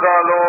kalau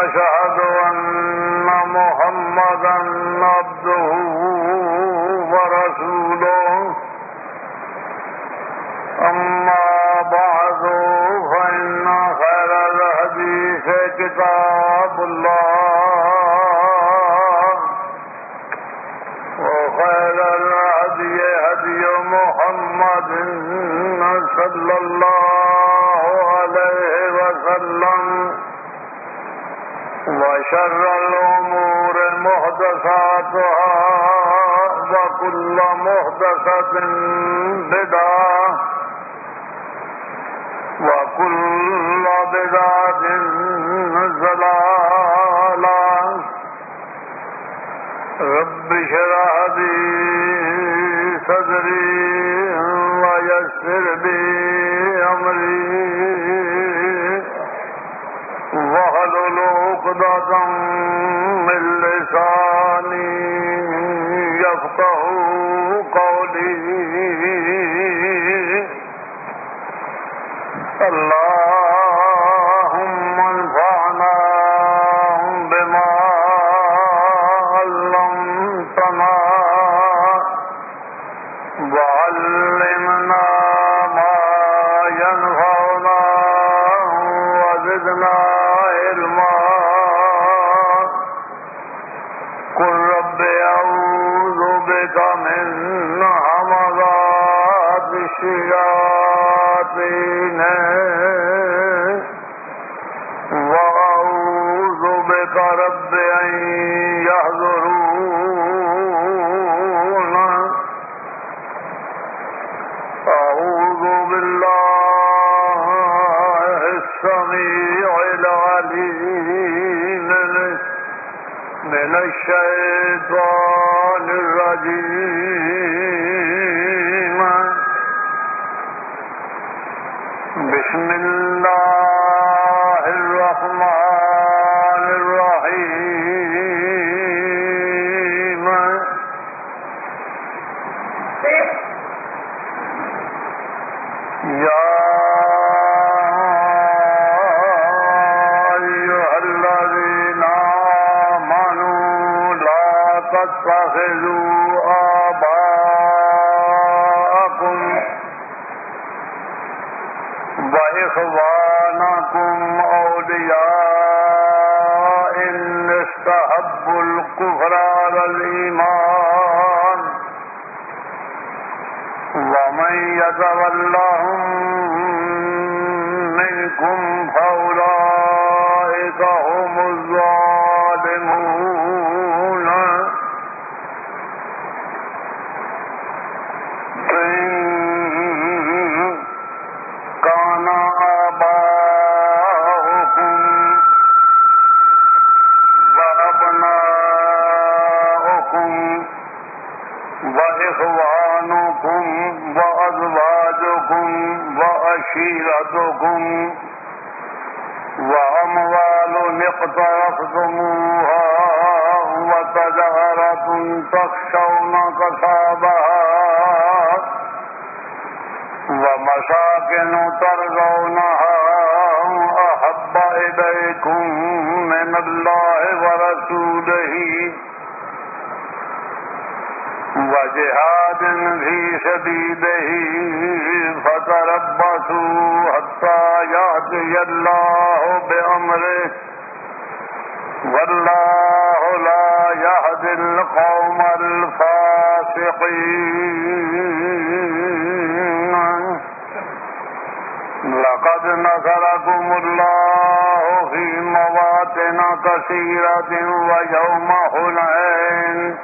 وأشهد وجهاد في سبيله فتربصوا حتى يهدي الله بأمره. والله لا يهدي القوم الفاسقين. لقد نصركم الله في مواطن كثيرة ويوم حنين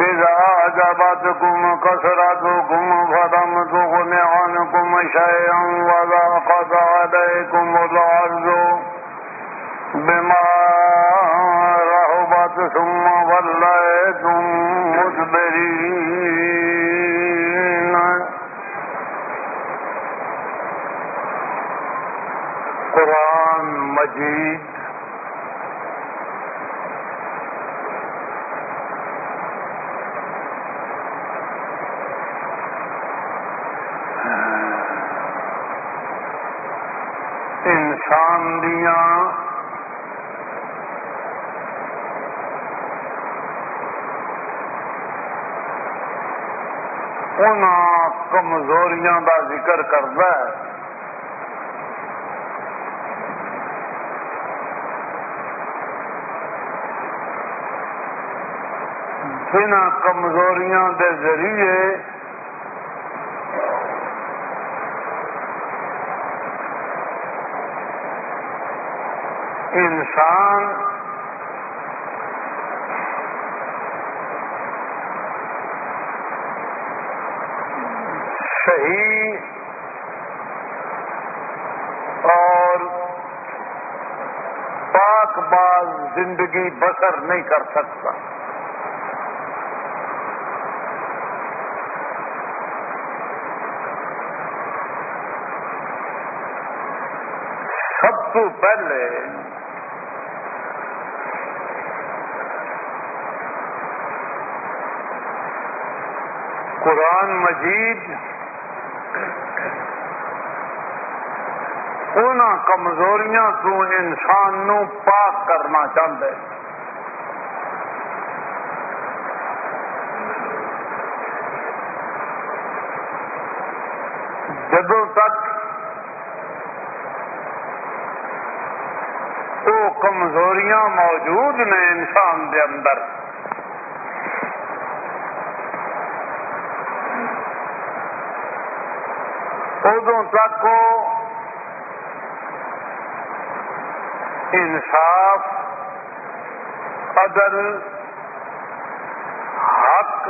إذا أعجبتكم كثرتكم فلم تغن عنكم شيئا وضاقت عليكم الأرض بما رهبت ثم وليتم مدبرين مجید انسان دیا۔ کمزوریاں کا ذکر کرتا ہے۔ ان کمزوریاں دے ذریعے انسان صحیح اور پاک باز زندگی بسر نہیں کر سکتا سب تو قرآن مجید ان کمزوریاں تو انسان نو پاک کرنا چاہتے جدو تک کمزوریاں موجود نے انسان دے اندر۔ ادو تک انصاف، عدل، حق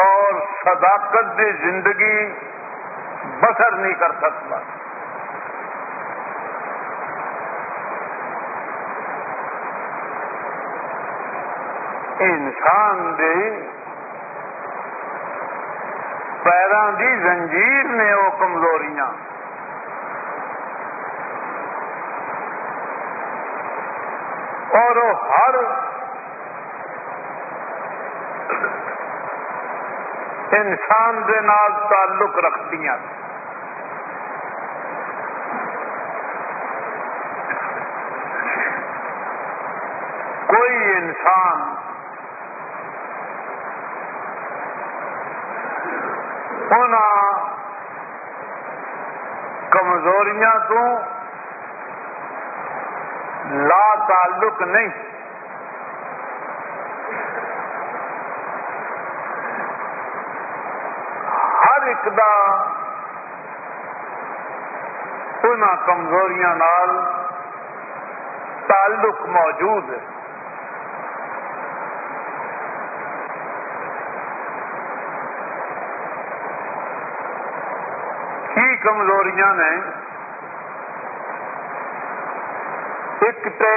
اور صداقت دی زندگی بسر نہیں کر سکتا۔ انسان دی پیروں دی زنجیر نے وہ کمزوریاں۔ اور وہ ہر انسان دے نال تعلق رکھتی کوئی انسان ان کمزوریاں تو لا تعلق نہیں۔ ہر ایک دا ان کمزوریاں نال تعلق موجود ہے۔ کمزوریاں نے ایک تے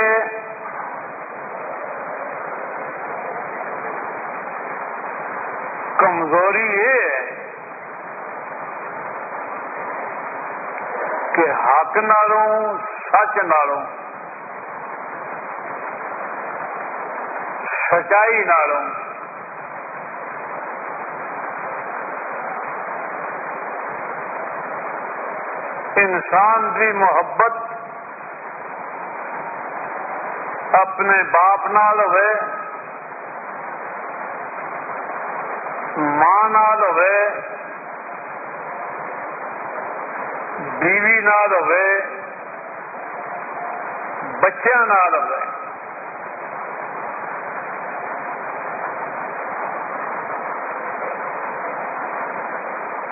کمزوری یہ ہے کہ حق نالوں سچ نالوں سچائی نالوں انسان کی محبت اپنے باپ نال ہوئے، ماں نال ہوئے، بیوی نال ہوئے، بچیاں نال ہوئے۔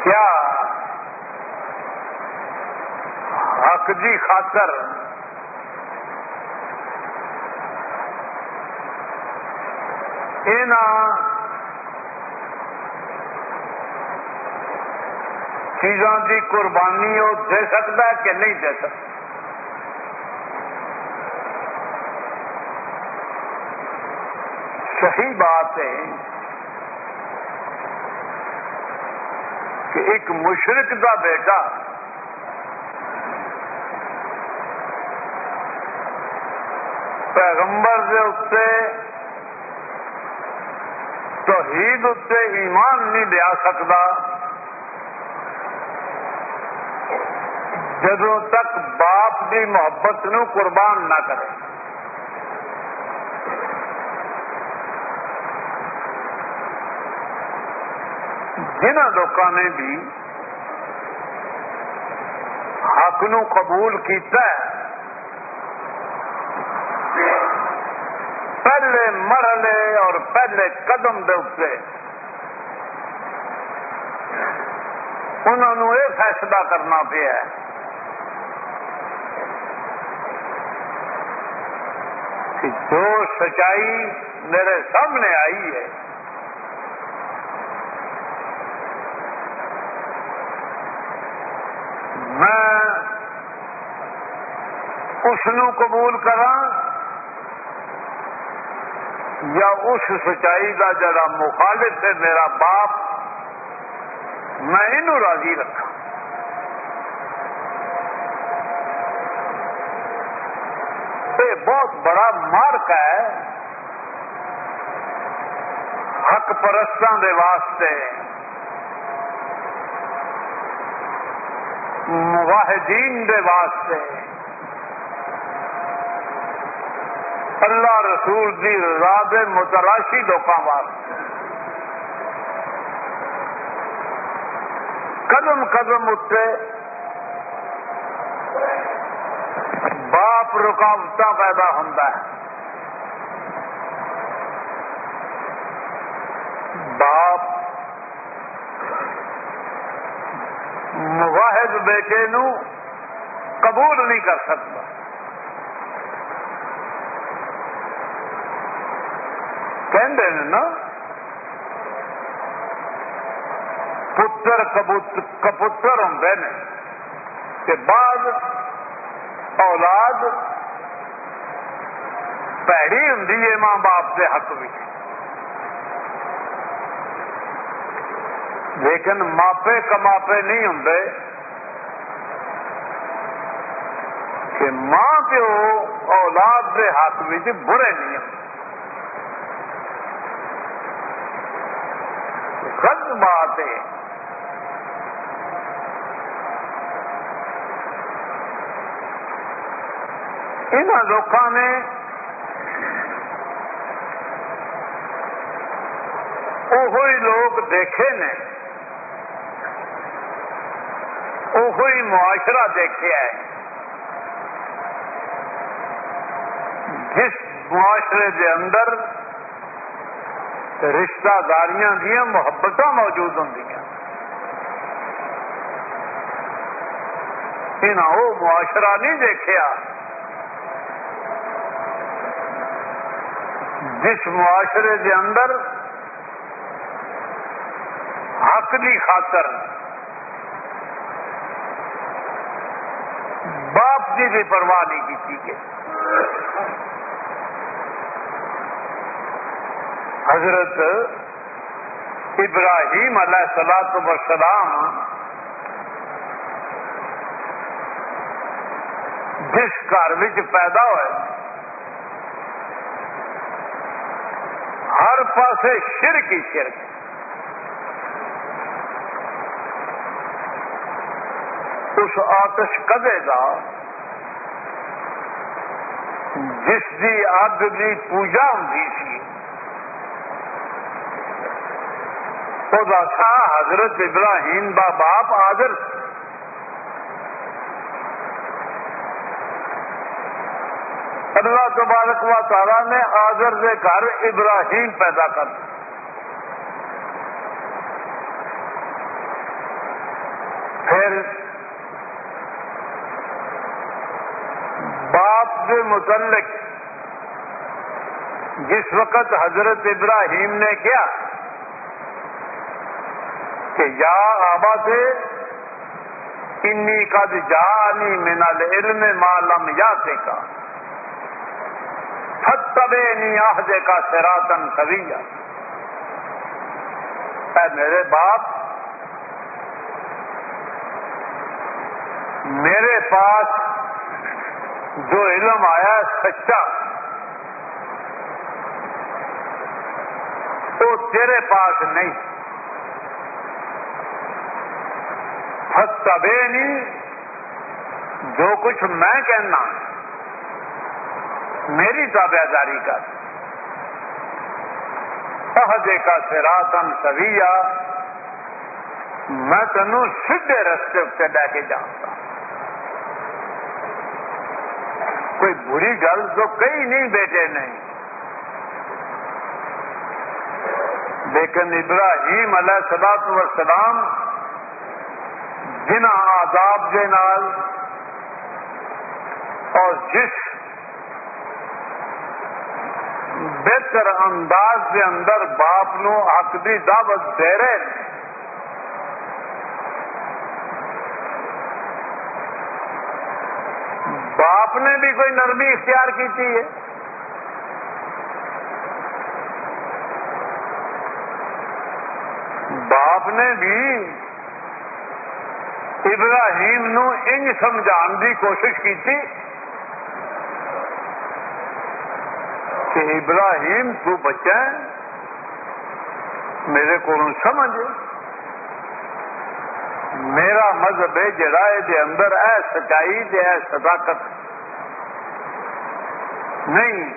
کیا حق جی خاطر۔ چیزوں کی قربانی وہ دے سکتا ہے کہ نہیں دے سکتا۔ صحیح بات ہے کہ ایک مشرق کا بیٹا پیغمبر کے اتنے توحید اتنے ایمان نہیں لیا سکتا۔ جدو تک باپ کی محبت نو قربان نہ کرے۔ جنہ لوگوں نے بھی حق نو قبول کیتا ہے پہلے مرحلے اور پہلے قدم دے اتنے انہوں یہ فیصلہ کرنا پیا کہ جو سچائی میرے سامنے آئی ہے، میں اس قبول کرا یا اس سچائی کا جڑا مخالف ہے، میرا باپ، میں یہ راضی رکھا یہ بہت بڑا مارک ہے۔ حق پرستان دے واسطے۔ مواہدین دے واسطے۔ اللہ رسول دی رضا دے متراشی لوگوں واسطے قدم قدم اتنے باپ رکاوٹ پیدا ہوتا ہے۔ باپ مواحد بیٹے نو قبول نہیں کر سکتا۔ کہ نا پتر کپتر ہوں کہ بعد اولاد پیڑی ہوں ماں باپ کے حق بھی لیکن ماپے کماپے نہیں ہوں کہ ماں پیو اولاد کے ہاتھ برے نہیں ہوں غلط بات ہے ان لوگوں نے وہی لوگ دیکھے نے وہی معاشرہ دیکھے ہے جس معاشرے کے اندر رشتہ داریاں دیا محبت موجود ہوں وہ معاشرہ نہیں دیکھا جس معاشرے کے اندر حق کی خاطر باپ کی بھی پرواہ نہیں کی کہ حضرت ابراہیم علیہ سلاط وسلام جس گھر پیدا ہوئے، ہر پاسے شرک ہی شرک۔ اس آتش کدے کا جس کی اگ کی پوجا ہوں سی خدا تھا حضرت ابراہیم با باپ آدر۔ اللہ تبارک و تعالیٰ نے آدر سے گھر ابراہیم پیدا کر۔ پھر باپ کے متعلق جس وقت حضرت ابراہیم نے کیا کہ یا آبا سے انی قد جانی من العلم معلوم یا سے کا فتبے نی کا سراتن سویا اے میرے باپ، میرے پاس جو علم آیا سچا تو تیرے پاس نہیں۔ فتبے نہیں جو کچھ میں کہنا، میری تابع داری کا سہجے کا سراتن سویا میں تینوں سیدھے رستے سے لے کے جانتا کوئی بری گل تو کئی نہیں بیٹے نہیں۔ لیکن ابراہیم علیہ سلاط وسلام جن آداب کے نال اور جس بہتر انداز کے اندر باپ نو حق کی دعوت دے رہے باپ نے بھی کوئی نرمی اختیار کی ہے۔ باپ نے بھی ابراہیم نو انج سمجھان کی کوشش کی تھی کہ ابراہیم تو بچہ میرے کو سمجھ میرا مذہب ہے جڑا یہ اندر اے سچائی دے اے صداقت۔ نہیں۔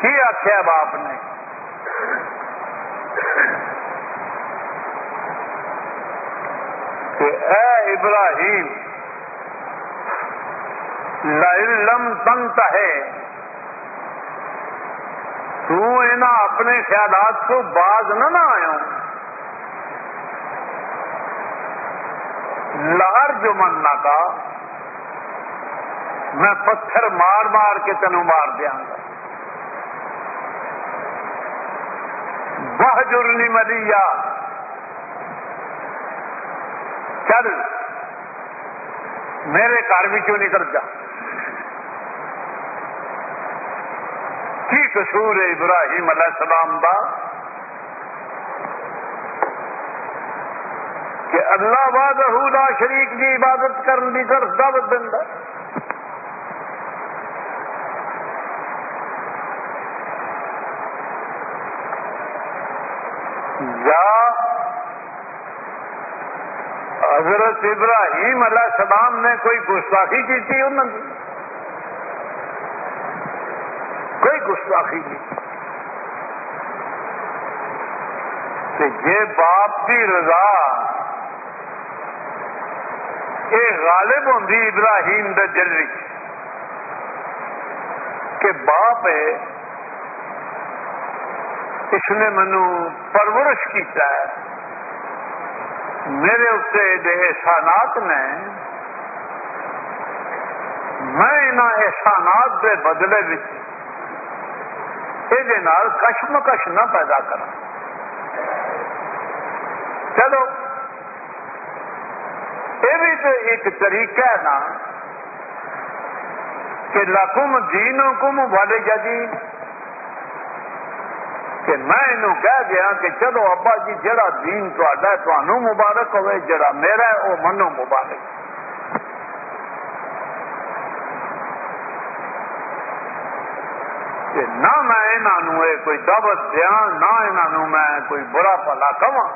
کی آخیا باپ نے؟ اے ابراہیم لم تنت ہے تو اپنے خیالات کو باز نہ نہ آیا لہر جو مننا کا میں پتھر مار مار کے تینوں مار دیا گا۔ وہ جرنی ملیا چل میرے گھر بھی کیوں نکل جا کی قصور ہے ابراہیم علیہ السلام دا کہ اللہ باد لا شریک کی عبادت کرنے کی طرف دعوت دینا یا حضرت ابراہیم علیہ السلام نے کوئی گستاخی کی تھی انہوں نے؟ کوئی گستاخی کی یہ باپ کی رضا یہ غالب ہوں ابراہیم دے دل کہ باپ ہے، اس نے منو پرورش کیتا ہے۔ میرے اتنے احسانات نے میں ان احسانات کے بدلے یہ کشمکش نہ پیدا کرا چلو، یہ بھی تو ایک طریقہ ہے نا کہ لکم دین حکم والے جی کہ میں انہوں کہہ دیا کہ چلو ابا جی جڑا دین تمہوں مبارک ہوئے، جڑا میرا ہے وہ منو مبارک۔ کہ نہ میں انہوں کوئی دعوت دیا، نہ انہوں میں کوئی برا پلا کہاں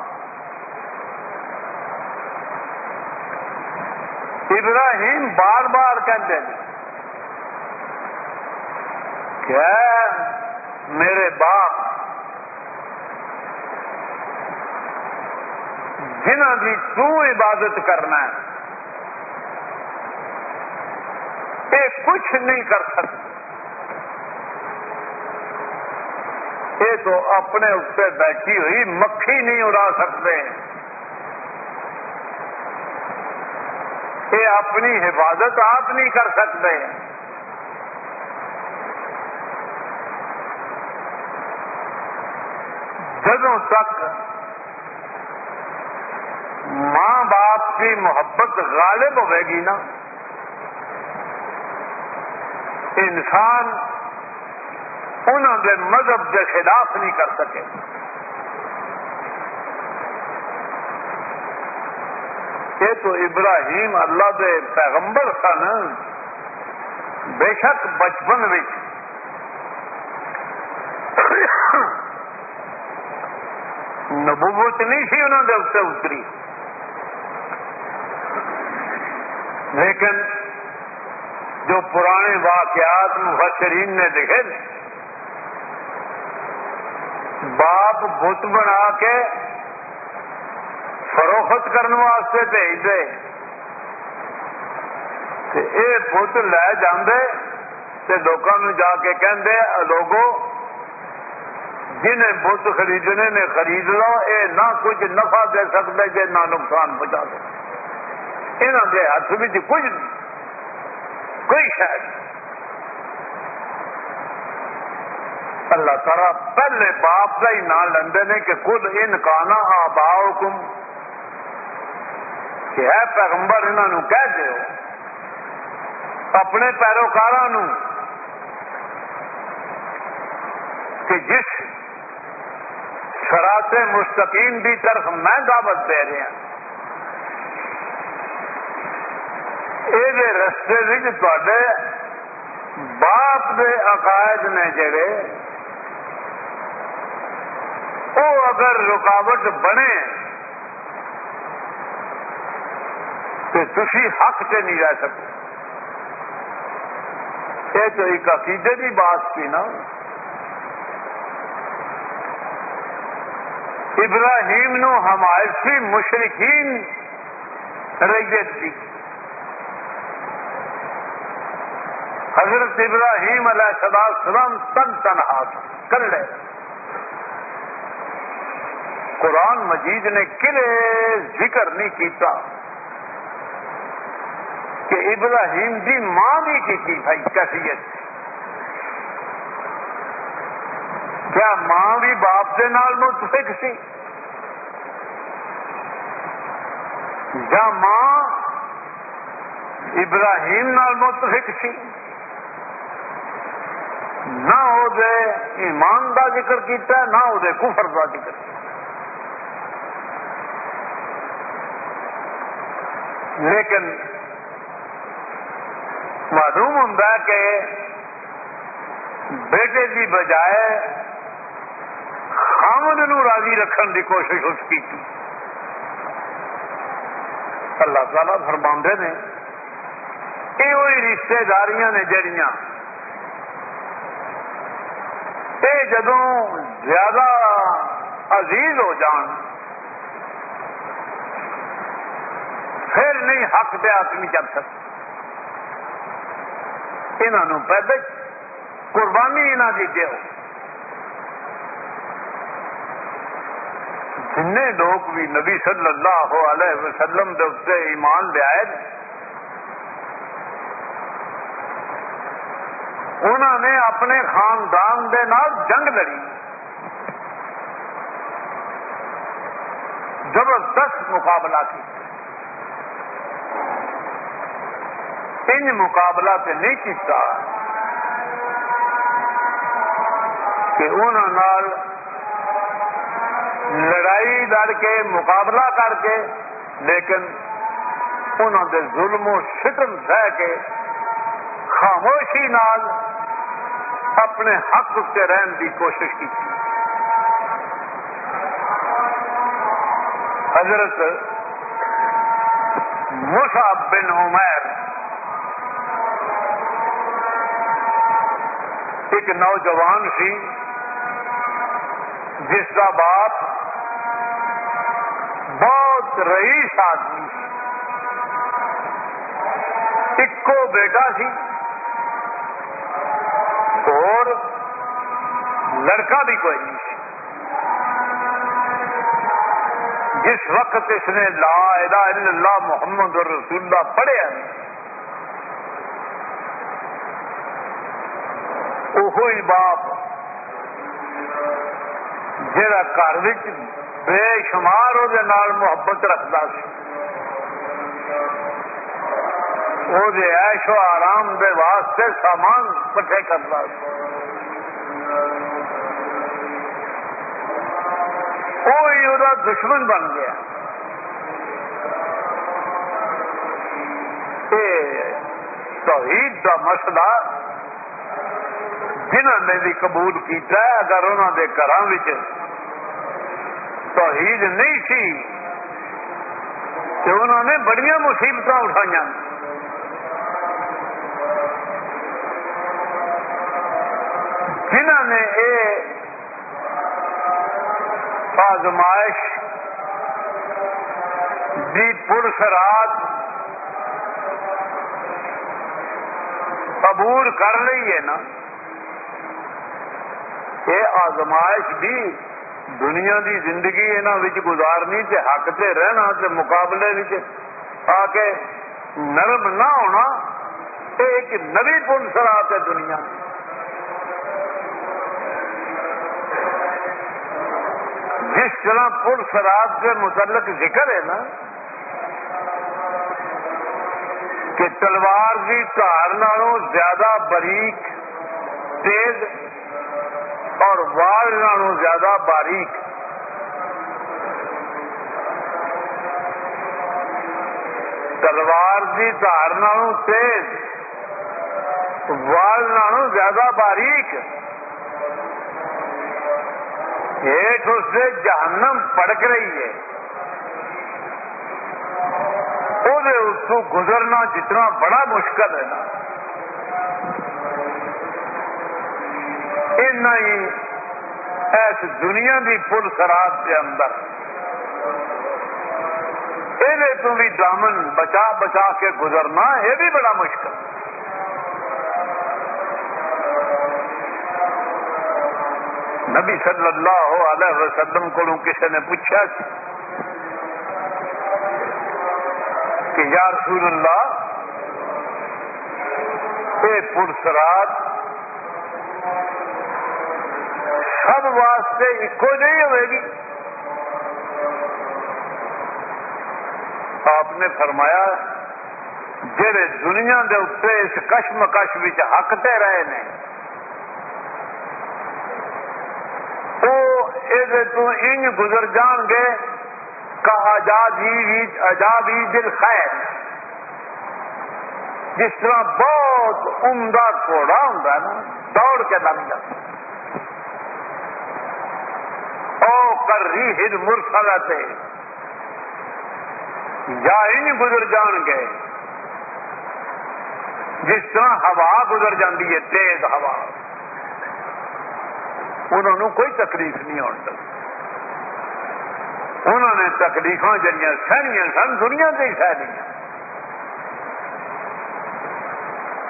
ابراہیم بار بار کہتے ہیں کہ میرے باپ جنہ کی تو عبادت کرنا ہے یہ کچھ نہیں کر سکتے۔ یہ تو اپنے اتنے بیٹھی ہوئی مکھی نہیں اڑا سکتے۔ یہ اپنی حفاظت آپ نہیں کر سکتے۔ جدوں تک ماں باپ کی محبت غالب ہوے گی نا۔ انسان انہوں دے مذہب کے خلاف نہیں کر سکے۔ یہ تو ابراہیم اللہ دے پیغمبر سن۔ بے شک بچپن نبوت نہیں سی انہوں نے اتنے اتری۔ لیکن جو پرانے واقعات مفسرین نے لکھے باپ بت بنا کے فروخت کرنے واسطے بھیج دے یہ بت لے جاندے تے لوگوں جا کے کہندے لوگو، جنہیں بت خریدنے نے خرید لو یہ نہ کچھ نفع دے سکتے جی نہ نقصان پہنچا دے۔ یہاں کے ہاتھ میں کچھ کوئی شاید اللہ تعالیٰ پہلے باپ کا ہی نام لیندے نے کہ خود ان کانا آبا حکم کہ ہے پیغمبر انہوں کہہ دیو اپنے پیروکار کہ جس سرات مستقیم کی طرف میں دعوت دے رہا یہ رستے تے باپ دے عقائد نے جڑے وہ اگر رکاوٹ بنے تو تھی حق سے نہیں رہ سکتے یہ تو ایک عقیدے کی بات تھی نا۔ ابراہیم نو ہمارسی مشرقین ریت تھی۔ حضرت ابراہیم علیہ السلام تن تنہا کر لے۔ قرآن مجید نے کلے ذکر نہیں کیتا کہ ابراہیم جی ماں بھی کی تھی بھائی کیفیت۔ کیا ماں بھی باپ کے نال متفق سی؟ یا ماں ابراہیم نال متفق سی؟ نہ وہ ایمان کا ذکر کیتا نہ وہ کفر کا ذکر کیا لیکن معلوم ہوں کہ بیٹے کی بجائے خامد نو راضی رکھن کی کوشش اس کی اللہ تعالی فرما نے یہ رشتے داریاں نے جڑیاں یہ جدوں زیادہ عزیز ہو جان۔ پھر نہیں حق پہ آدمی چل سکتے انہوں پہلے قربانی یہاں کی دو جن لوگ بھی نبی صلی اللہ علیہ وسلم دے ایمان لیا انہوں نے اپنے خاندان دے نال جنگ لڑی۔ زبردست مقابلہ کی ان مقابلہ سے نہیں کیتا کہ انہوں نال لڑائی لڑ کے مقابلہ کر کے، لیکن انہوں دے ظلم و شکم سہ کے خاموشی نال اپنے حق سے رہن کی کوشش کی۔ حضرت مصعب بن عمیر ایک نوجوان سی جس کا باپ بہت رئیس آدمی ایک بیٹا سی لڑکا بھی کوئی نہیں جس وقت اس نے لا الہ الا اللہ محمد رسول اللہ پڑھیا وہی باپ جڑا گھر بے شمار وہ محبت رکھتا سی۔ وہ ایش و آرام دے واسطے سامان کٹھے کرتا سی۔ وہی وہ دشمن بن گیا۔ توحید کا مسئلہ جنہوں نے بھی قبول کیتا ہے، اگر انہوں کے گھر توحید نہیں سی، تو انہوں نے بڑی مصیبت اٹھائی جنہوں نے یہ آزمائش دی پرسرات قبول کر لی ہے نا، یہ آزمائش بھی دنیا دی زندگی یہاں گزارنی تے حق تے رہنا تے مقابلے آ کے نرم نہ ہونا یہ ایک نوی پل سرات ہے دنیا۔ جس طرح پل سرات سے متعلق ذکر ہے نا، کہ تلوار کی کار نالوں زیادہ بریک تیز اور وال نالوں زیادہ باریک۔ تلوار کی دھار نالوں تیز وال نالوں زیادہ باریک۔ ایک اس سے جہنم پڑک رہی ہے۔ وہ گزرنا جتنا بڑا مشکل ہے نا۔ ہی اس دنیا کی پل سراب کے اندر۔ یہ تو بھی دامن بچا بچا کے گزرنا یہ بھی بڑا مشکل۔ نبی صلی اللہ علیہ وسلم کو کسی نے پوچھا کہ یا رسول اللہ یہ پرسرات سب واسطے ایک نہیں ہوئے گی؟ آپ نے فرمایا جہے دنیا دے اتنے اس کشمکش حقتے رہے نے وہ یہ انج گزر جان گے کا آزادی دل خیر۔ جس طرح بہت عمدہ گھوڑا ہوں نا، دوڑ کے لگ جاتا او کر ری ہد مرسلا سے یا ان گزر جان گے جس طرح ہوا گزر جاتی ہے، تیز ہوا۔ انہوں نے کوئی تکلیف نہیں ہوتا انہوں نے تکلیف جنیا سہنیا سن، دنیا سے ہی سہنیا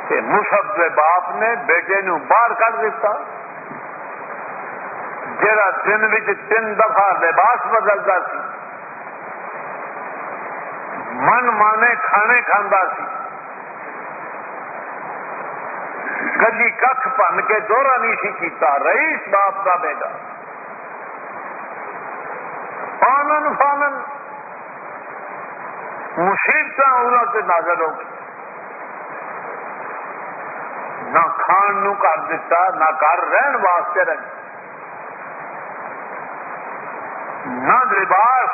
مصحف کے باپ نے بیٹے نو باہر کر دیتا جہاں دن تین دفعہ لباس بدلتا سی۔ من مانے کھانے کھانا سی۔ کدی کھ پن کے دورہ نہیں سی کیتا، رئیس باپ کا بیٹا۔ فانن فانن مصیبت انہوں سے نازل ہو گئی۔ نہ کھان نو کر دیتا نہ کر رہن واسطے رکھ نہ لباس،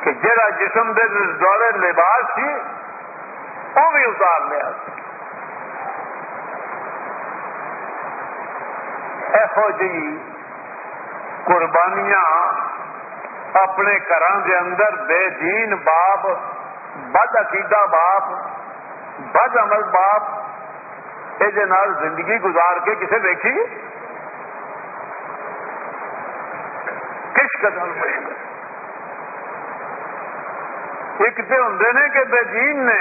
کہ جہاں جسم دے دورے لباس سی وہ بھی اتار لیا۔ یہو جی قربانیاں اپنے گھر اندر بے دین باپ بد عقیدہ باپ بد عمل باپ یہ زندگی گزار کے کسے دیکھی کس قدر ایک تو ہوں نے کہ بے دین نے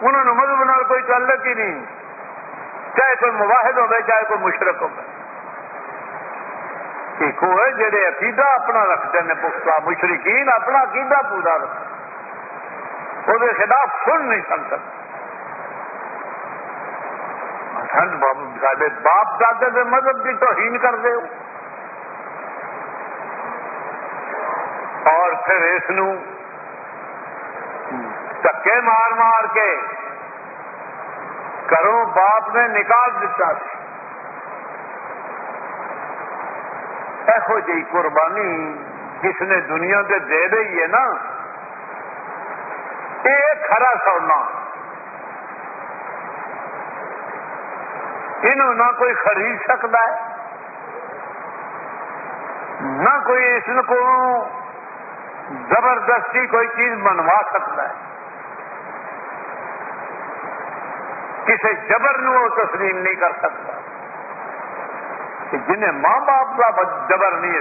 انہوں نے مذہب نال کوئی تعلق ہی نہیں چاہے کوئی مواحد ہو چاہے کوئی مشرق ہو ایک وہ جڑے عقیدہ اپنا رکھتے ہیں، پختہ مشرقین اپنا عقیدہ پورا رکھتے وہ خلاف سن نہیں سن سکتے سارے باپ دادے کے مذہب کی توہین کر دے اور پھر اس دکے مار مار کے کروں باپ نے نکال دیتا یہو جی قربانی جس نے دنیا سے دے رہی ہے نا یہ کھرا سونا۔ انہوں نہ کوئی خرید سکتا ہے، نہ کوئی اس کو زبردستی کوئی چیز بنوا سکتا ہے۔ کسی جبر نو وہ تسلیم نہیں کر سکتا۔ کہ جنہیں ماں باپ کا جبر نہیں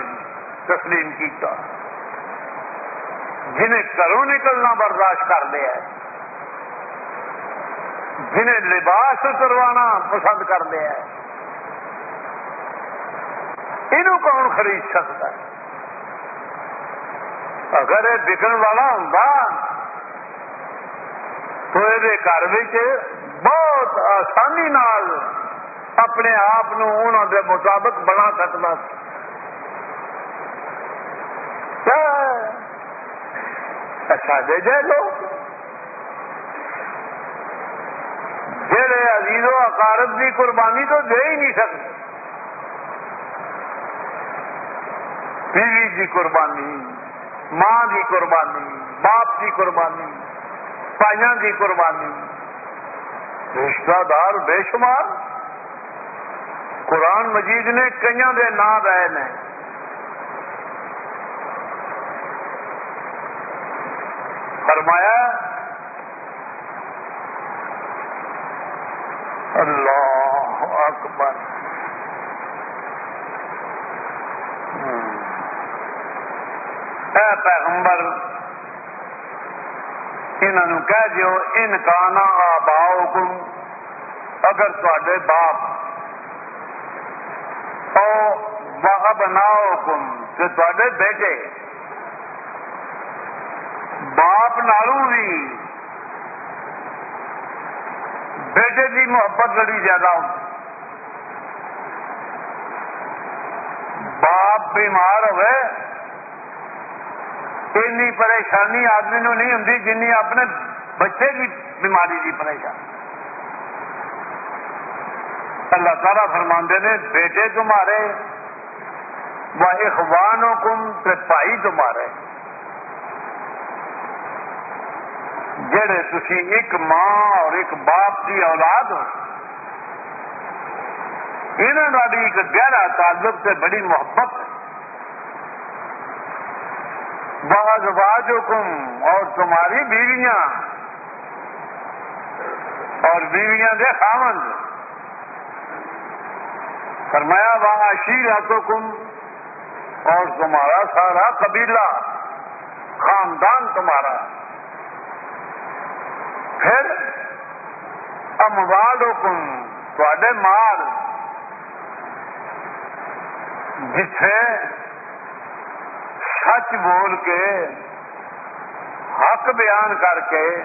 تسلیم کیتا۔ جنہیں کروں نکلنا برداشت کر لیا ہے۔ جنہیں لباس کروانا پسند کر لیا ہے۔ یہ کون خرید سکتا ہے؟ اگر یہ بکن والا ہوں تو یہ گھر بہت آسانی نال اپنے آپ انہوں دے مطابق بنا سکتا اچھا دے لوگ۔ جہے عزیز و اقارب کی قربانی تو دے ہی نہیں سکتے۔ بیوی کی قربانی، ماں کی قربانی، باپ کی قربانی، پائیاں کی قربانی۔ رشتہ دار بے شمار۔ قرآن مجید نے کئی دے نام رہے نے فرمایا، اللہ اکبر۔ اے پیغمبر انہوں کہہ دیو، ان کانا آباؤ اگر تے باپ او بناؤ کم تے بیٹے باپ نالوں بھی بیٹے کی محبت بڑی زیادہ ہو باپ بیمار ہوئے اینی پریشانی آدمی نو نہیں ہوں جن اپنے بچے کی بیماری کی پریشانی۔ اللہ تعالیٰ فرماندے نے، بیٹے تمہارے وہ اخوان کم بھائی تمہارے۔ جڑے تھی ایک ماں اور ایک باپ کی اولاد ہو انہوں کا بھی ایک گہرا تعلق سے بڑی محبت ہے۔ بعض واجکم اور تمہاری بیویاں اور بیویاں دے خامند فرمایا وہاں شیر کم اور تمہارا سارا قبیلہ، خاندان تمہارا۔ پھر اموال حکم تے مال۔ جتھے سچ بول کے، حق بیان کر کے،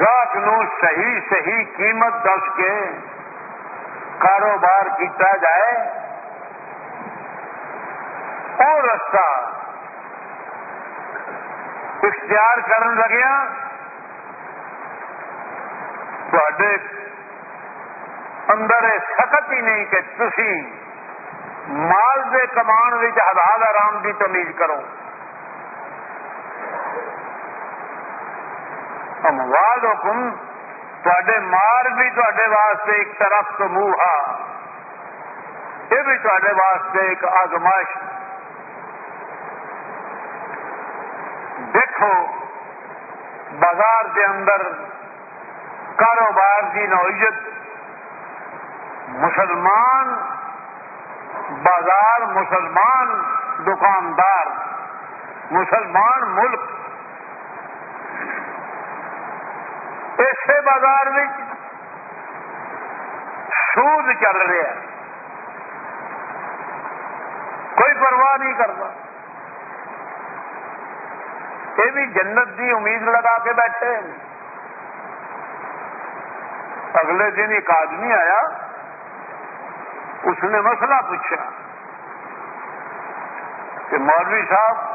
گاہک نو صحیح صحیح قیمت دس کے کاروبار کیتا جائے وہ رستہ اختیار کرن لگیا تے اندر سخت ہی نہیں کہ تھی مال دے کمان حلال آرام کی تمیز کرو۔ اموال حکم تے مال بھی تے واسطے ایک طرف تو منہ یہ بھی تے واسطے ایک آزمائش۔ دیکھو، بازار کے اندر کاروبار کی نوعیت، مسلمان بازار، مسلمان دکاندار، مسلمان ملک۔ ایسے بازار میں سود چل رہا ہے۔ پرواہ نہیں کرتا۔ یہ بھی جنت کی امید لگا کے بیٹھے اگلے دن ایک آدمی آیا، اس نے مسئلہ پوچھا کہ مولوی صاحب،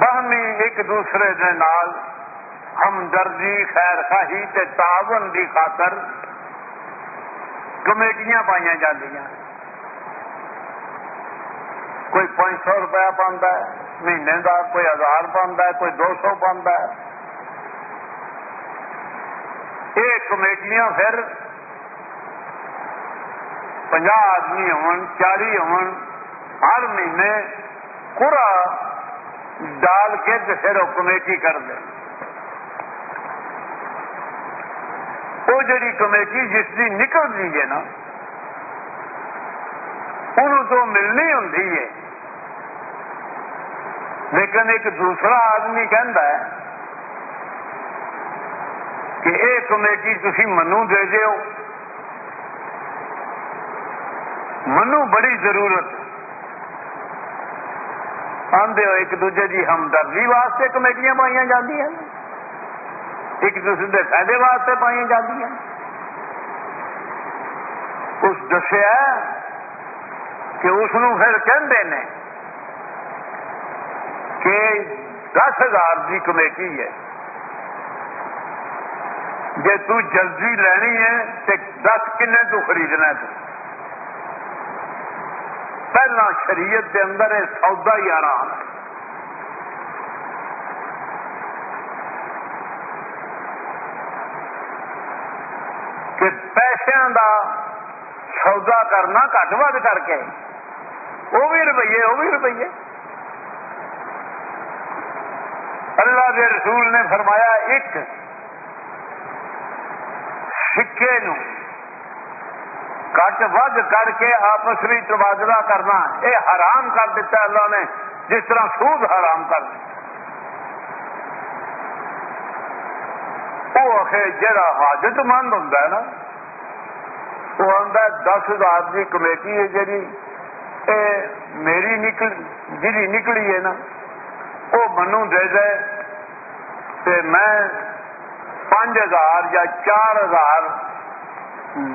بہنی ایک دوسرے کے نال ہمدردی، خیر خاہی تے تعاون دی خاطر کمیٹیاں پائی جی کوئی پانچ سو روپیہ پہ مہینے کا کوئی ہزار ہے، کوئی دو سو ہے۔ یہ کمیٹیاں پھر پناہ آدمی چالی ہر مہینے پورا ڈال کے پھر وہ کمیٹی کر دیں وہ جڑی کمیٹی جس کی نکل رہی ہے نا، انہوں تو ملنی ہوں لیکن ایک دوسرا آدمی کہہ کہ یہ کمیٹی تھی منو دے دیو؟ منو بڑی ضرورت۔ آدھے ہو ایک دوجے کی ہمدردی واسطے کمیٹیاں پائی جی ایک دوسرے کے فائدے واسطے پائی جی اس دسیا کہ اس پھر کہ کہ دس ہزار کی کمیٹی ہے۔ جی تلدی لینی ہے تو دس کنے تو خریدنا تو پہلا شریعت کے اندر یہ سودا ہی آرام ہے۔ کہ پیسوں کا سودا کرنا کٹ ود کر کے۔ وہ بھی روپیے، وہ بھی روپیے۔ اللہ کے رسول نے فرمایا، ایک سکے نو کٹ ود کر کے آپس میں تبادلہ کرنا یہ حرام کر دیتا اللہ نے، جس طرح سود حرام کر دیا وہ جڑا حاجت مند ہوں نا، وہ آتا دس ہزار کی کمیٹی ہے جی میری نکل جی نکلی ہے نا وہ منو دے دے تے میں پانچ ہزار یا چار ہزار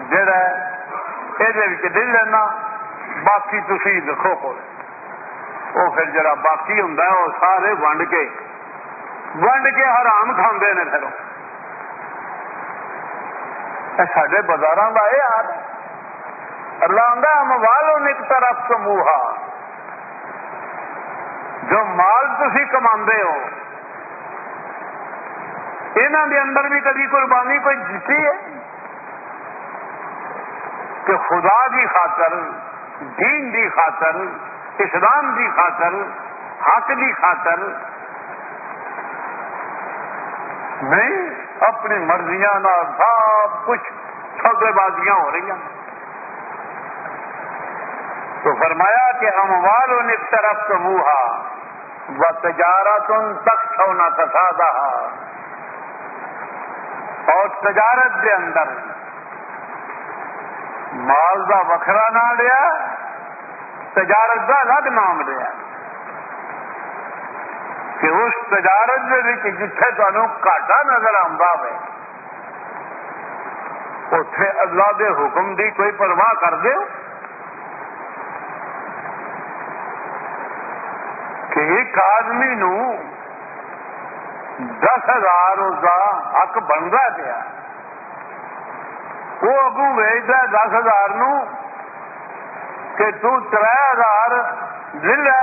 جڑا یہ دل لینا، باقی تھی لکھو کو وہ پھر جڑا باقی ہوں وہ سارے ونڈ کے ونڈ کے حرام کھانے نے پھر۔ سڈے بازار کا یہ حال۔ اللہ آدھا موالو نک طرف سموہا۔ جو مال تھی کما ہو یہاں دے اندر بھی کبھی قربانی کوئی دیتی ہے؟ کہ خدا دی خاطر، دین دی خاطر، اسلام دی خاطر، حق دی خاطر نہیں اپنی مرضیاں سب کچھ سودے بازیاں ہو رہی ہیں۔ تو فرمایا کہ اموال نے طرف سموہا و تجارت تک سونا کسا اور تجارت کے اندر مال کا وکھرا نہ لیا، تجارت کا الگ نام لیا۔ کہ اس تجارت کے جتھے تمہیں گاٹا نظر آتا ہے اتے اللہ دے حکم دی کوئی پرواہ کر دو کہ ایک آدمی نو دس ہزار اس کا حق بنتا پیا وہ اگو ویچتا دس ہزار نو کہ تو تر ہزار دل ہے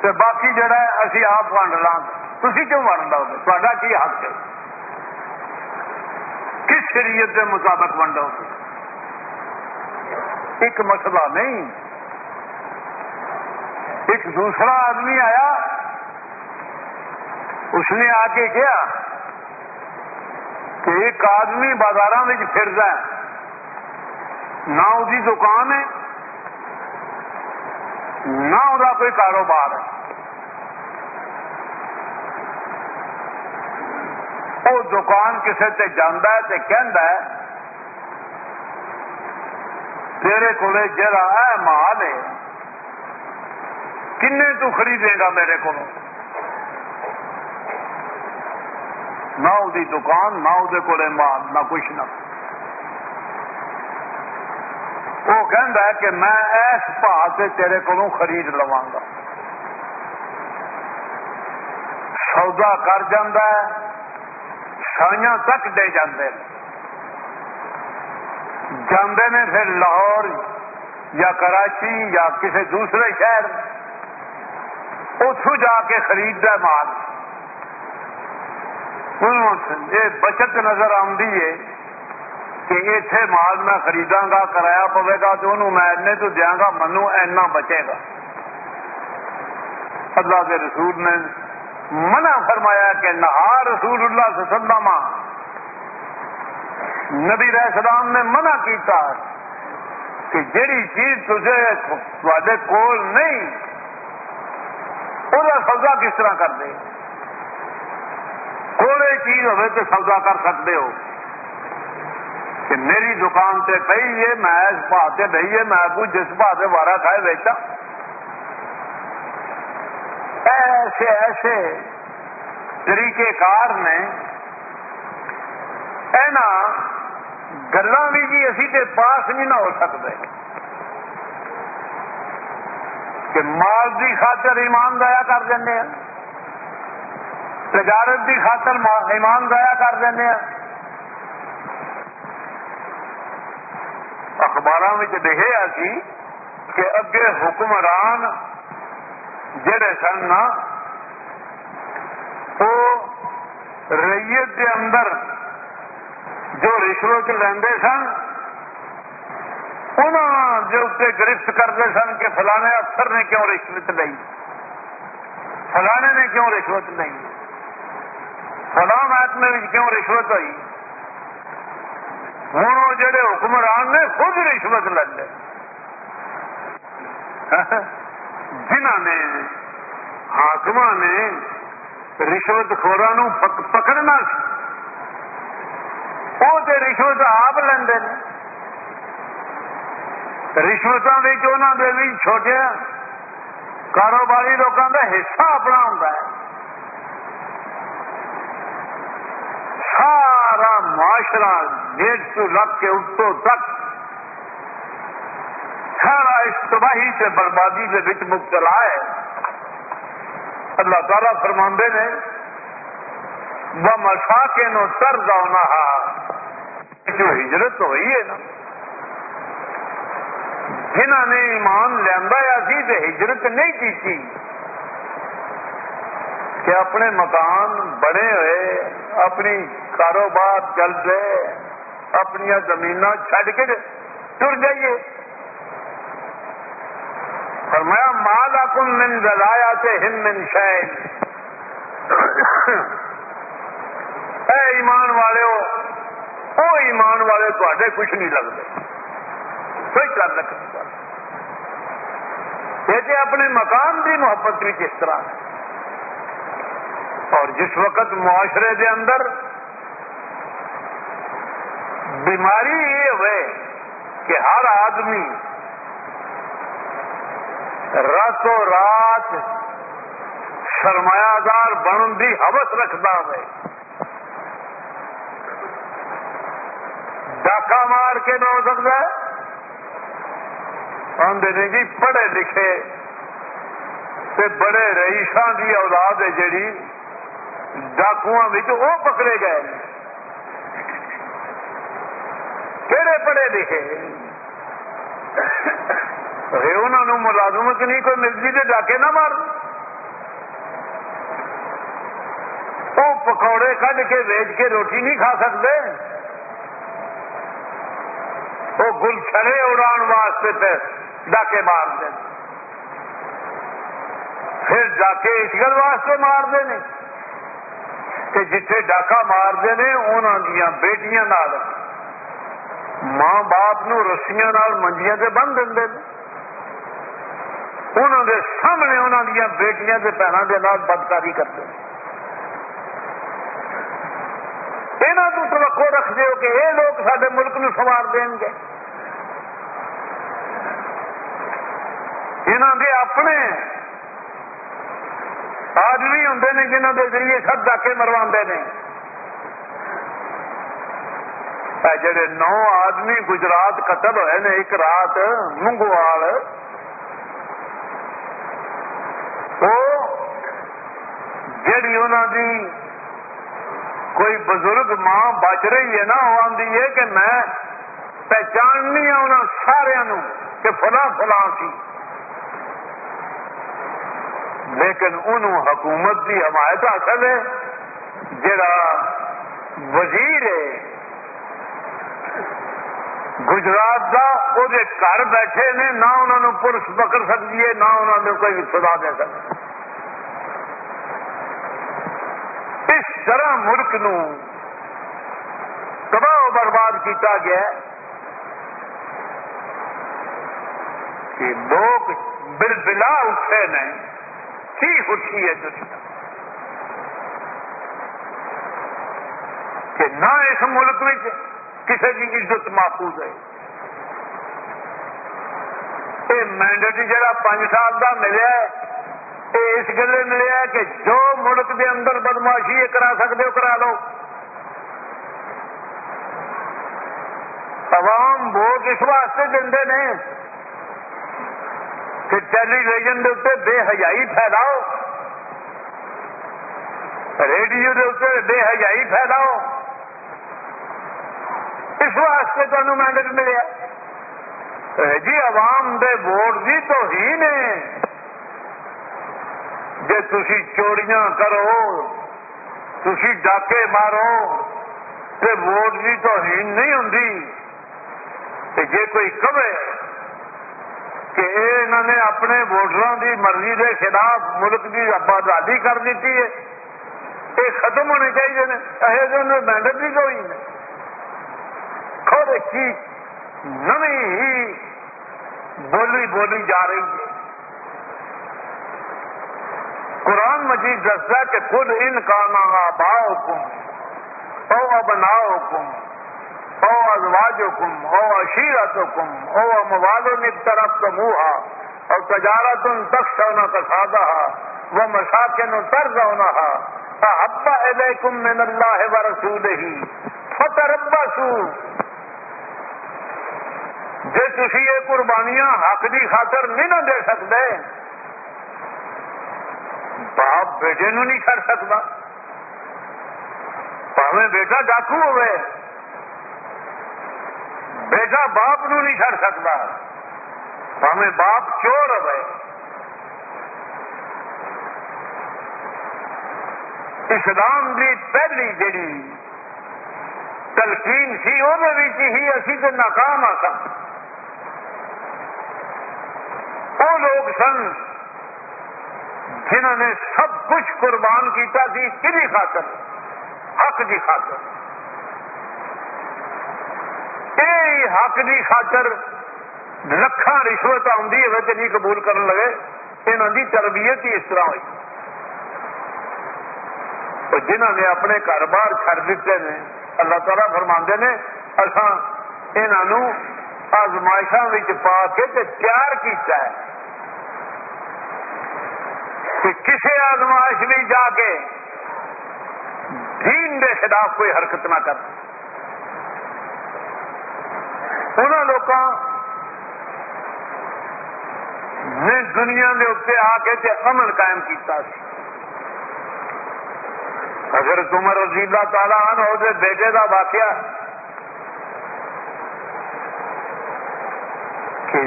تو باقی جڑا ہے اسی آپ ونڈ لاں تھی کیوں ونڈ لو گے تا کی حق ہے کس شریعت کے مطابق ونڈو گے ایک دوسرا آدمی آیا، اس نے آ کے کیا کہ ایک آدمی بازار میں پھرتا ہے۔ نہ وہی دکان ہے، نہ وہ کوئی کاروبار ہے۔ وہ دکان کسی سے جانا ہے تو کہہ تیرے کو جڑا ہے، مال ہے۔ کن تو خریدے گا میرے کو نہ وہ دکان، نہ وہ مال، نہ کچھ نہ۔ وہ کہ میں اس بھا سے تیرے کو خرید لوا گا۔ سودا کر سائیاں تک دے جاندے جاندے نے پھر لاہور یا کراچی یا کسی دوسرے شہر اتو جا کے خریدتا مال۔ یہ بچت نظر آتی ہے کہ اتنے مال میں خریدا گا کرایہ پوے گا تو انہوں میں اینے تو دیا گا منو اینا بچے گا۔ اللہ کے رسول نے منع فرمایا کہ نہا رسول اللہ صلی اللہ علیہ وسلم نبی علیہ السلام نے منع کیتا کہ جیڑی چیز تجھے کول نہیں وہ سودا کس طرح کر دے؟ کوئی چیز ہوے تو سودا کر سکتے ہو۔ کہ میری دکان سے پی ہے، میں اس بھا سے بہی ہے، میں کو جس بھا سے وارا کھائے بیچا ایسے ایسے طریقے کار نے گلا بھی جی اسی تے پاس نہیں نہ ہو سکتے۔ کہ مال کی خاطر ایمان دیا کر دیں تجارت کی خاطر ایمان دیا کر دیں اخبار دیکھا سی کہ اگے حکمران جڑے سن نا وہ ریت کے اندر جو رشوت لیندے سن انہوں جو اتنے گرفت کرتے سن کہ فلانے افسر نے کیوں رشوت لی فلانے نے کیوں رشوت لی فلاں محکمے میں کیوں رشوت ہوئی؟ ہوں وہ جڑے حکمران نے خود رشوت لے لے۔ جنہ نے حاقم نے رشوت خورا پکڑنا سی۔ وہ تو رشوت آپ رشوتوں کے بھی چھوٹے کاروباری لوگوں کا حصہ اپنا ہوتا ہے سارا معاشرہ ڈیڑھ سو لاکھ کے اتوں تک سارا اس تباہی سے بربادی کے بچ مبتلا ہے اللہ تعالیٰ فرماندے نے وہ مسا کے نو تر جو ہجرت ہوئی ہے نا جنہ نے ایمان لیا سی تو ہجرت نہیں کی تھی کہ اپنے مکان بنے ہوئے، اپنی کاروبار چل رہے، اپنی زمین چھڈ کے تر جائیے۔ فرمایا مالا کن من دلایا سے ہند من شہر اے ایمان والے ہو، وہ ایمان والے تے کچھ نہیں لگتے کوئی کر رکھ یہ اپنے مکان کی محبت بھی کس طرح؟ اور جس وقت معاشرے کے اندر بیماری یہ ہوئے کہ ہر آدمی راتوں رات سرمایہ دار بن کی حوث رکھتا ہوئے۔ ڈاکہ مار کے نہ ہو سکتا ہے۔ آدھے جی پڑھے لکھے تے بڑے رئیسان کی اولاد ہے جیڑی ڈاکو وہ پکڑے گئے۔ کہڑے پڑھے لکھے؟ انہوں ملازمت نہیں، کوئی ملتی تو ڈاکے نہ مار۔ وہ پکوڑے کھڈ کے ویچ کے روٹی نہیں کھا سکتے وہ گل چھڑے اڑان واسطے ڈاکے مار دیں پھر ڈاکے اس گل واسطے مار دے کہ جتھے ڈاکا مارتے ہیں انہوں دیا بیٹیاں نال۔ ماں باپ نو رسیاں نال منجیاں سے بن دیں انہوں دے سامنے انہوں دیا بیٹیاں کے پیروں کے نال بدکاری کرتے یہاں تو توقع رکھ دیو کہ یہ لوگ سارے ملک نو سوار دیں گے۔ جنہ کے اپنے آدمی ہوں نے جنہوں کے ذریعے سب ڈاکے مروا نے۔ جڑے نو آدمی گجرات قتل ہوئے نے، ایک رات منگوال وہ جیڑی انہوں دی کوئی بزرگ ماں بچ رہی ہے نا وہ آدھی ہے کہ میں پہچاننی ہوں انہوں سارا کہ فلاں فلاں سی۔ لیکن انہوں حکومت کی حمایت حاصل ہے جڑا وزیر ہے، گجرات کا وہ گھر بیٹھے نے، نہ انہوں نے پولیس پکڑ سکتی ہے، نہ انہوں نے کوئی سزا دے سکتی۔ اس طرح ملک نو تباہ برباد کیتا گیا کہ لوگ بل بلا اٹھے نے چیخ اٹھی ہے دنیا۔ کہ نہ اس ملک میں کسی کی عزت محفوظ ہے۔ یہ مینڈیٹ جہاں پانچ سال کا ملیا یہ اس گلے ملیا کہ جو ملک دے اندر بدماشی کرا سکتے ہو، کرا لو۔ عوام ووٹ اس واسطے دے کہ ٹیلی ویژن کے اتنے بے حجائی پھیلاؤ۔ ریڈیو کے اتنے بے حجائی پھیلاؤ۔ اس واسطے تمہیں مینڈیٹ ملیا۔ جی عوام دے ووٹ بھی تو ہی نے جی تھی چوریاں کرو تھی ڈاکے مارو تو ووٹ بھی تو ہی نہیں ہوں جی کوئی کبے کہ انہوں نے اپنے ووٹروں کی مرضی کے خلاف ملک کی آبادی کر دیتی ہے۔ یہ ختم ہونے چاہیے یہ مینڈت بھی کوئی نہیں خود کی نئی بولی بولی جا رہی ہے۔ قرآن مجید دستا کہ خود ان کا نام باؤ کم او ابناؤ کم او ازواج حکم او اشیرت حکم او مواد طرف تو منہ اور تجارت ان تخت ہونا کا وہ مساکن طرز ہونا ابا علیکم من اللہ و رسول ہی فتح ابا سو جی تھی یہ قربانیاں حق کی خاطر نہیں نہ دے سکتے، باپ بیٹے نو نہیں کر سکتا۔ پاوے بیٹا ڈاکو ہوئے بیٹا باپ نو نہیں چڑ سکتا۔ ہمیں باپ چور ہے اسلام کی پہلی جڑی تلقین سی وہ ہی اسی تو ناکام آ سن۔ وہ لوگ سن جنہوں نے سب کچھ قربان کیتا سی کھی خاطر؟ حق کی خاطر۔ حق کی خاطر لکھان رشوت آئی ہے تو نہیں قبول کرنے لگے؟ یہاں کی تربیت ہی اس طرح ہوئی۔ جنہوں نے اپنے گھر بار چڑ دیتے ہیں اللہ تعالیٰ فرما نے اصل یہ آزمائشوں پا کے تیار کیتا ہے۔ کہ کسی آزمائش بھی جا کے دین کے خلاف کوئی حرکت نہ کر لوگوں نے دنیا کے اتنے آ کے تے امن قائم کیتا سی۔ اگر تمر رضی اللہ تعالیٰ ہو دے بیٹے کا واقعہ کہ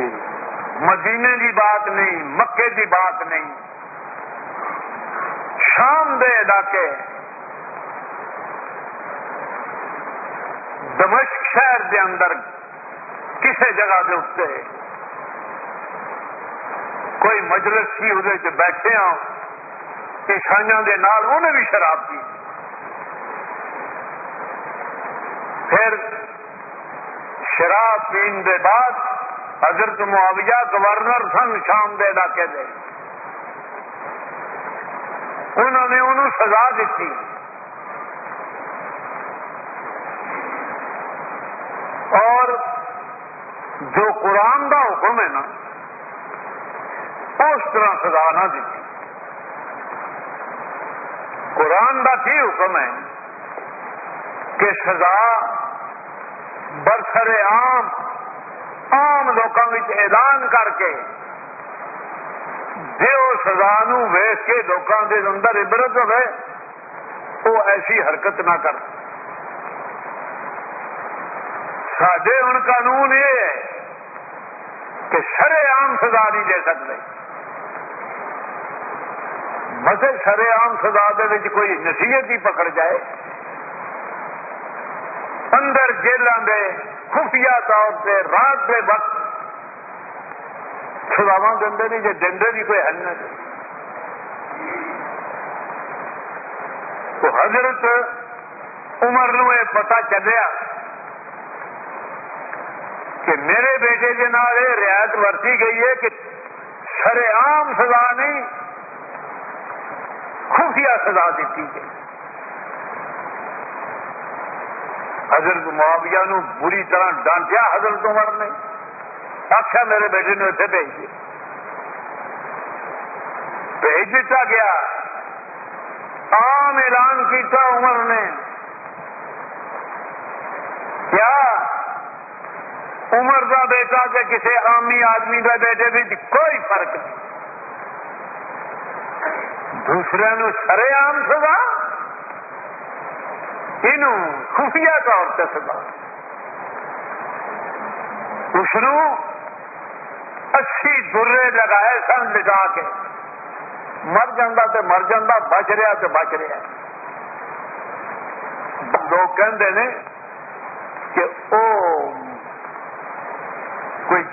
مدینے کی بات نہیں، مکے کی بات نہیں۔ شام دے علاقے، دمشق شہر دے اندر کسی جگہ دے اتنے کوئی مجلس سی وہ بیٹھے ہوں عیسائی کے نال انہیں بھی شراب کی پھر شراب پین دے بعد حضرت معاویہ گورنر سن شام دے علاقے دے۔ انہوں نے انہوں سزا دیتی اور جو قرآن کا حکم ہے نا، اس طرح سزا نہ دیتی قرآن کا کی حکم ہے؟ کہ سزا برسر عام عام لوگوں اعلان کر کے جی وہ سزا ویس کے لوگوں کے اندر عبرت ہوئے وہ ایسی حرکت نہ کر۔ سڈے ہوں قانون یہ ہے کہ سر عام سزا نہیں دے سکتے۔ مزے سر عام سزا دے کوئی نصیحت ہی پکڑ جائے۔ اندر جیلوں کے خفیہ طور سے رات کے وقت سزاوا دے نہیں جی دے بھی کوئی حل نہ تو حضرت عمر نو پتا چلیا۔ کہ میرے بیٹے کے نال یہ رعایت ورتی گئی ہے کہ سر عام سزا نہیں، خفیہ سزا دیتی گئی۔ حضرت معاویہ نو بری طرح ڈانٹیا، حضرت عمر نے۔ آخیا، میرے بیٹے نے اتنے بھیج دیا بھیج دیتا گیا۔ عام اعلان کیتا عمر نے۔ کیا؟ عمر کا بیٹا کہ کسی عامی آدمی کا بیٹے بھی کوئی فرق نہیں۔ دوسرے نو سرے عام سزا یہ خفیہ طور سے سزا۔ اس اسی درے لگائے سن لگا کے۔ مر جا تو مر جا بچ رہا تو بچ رہا۔ لوگ کہ او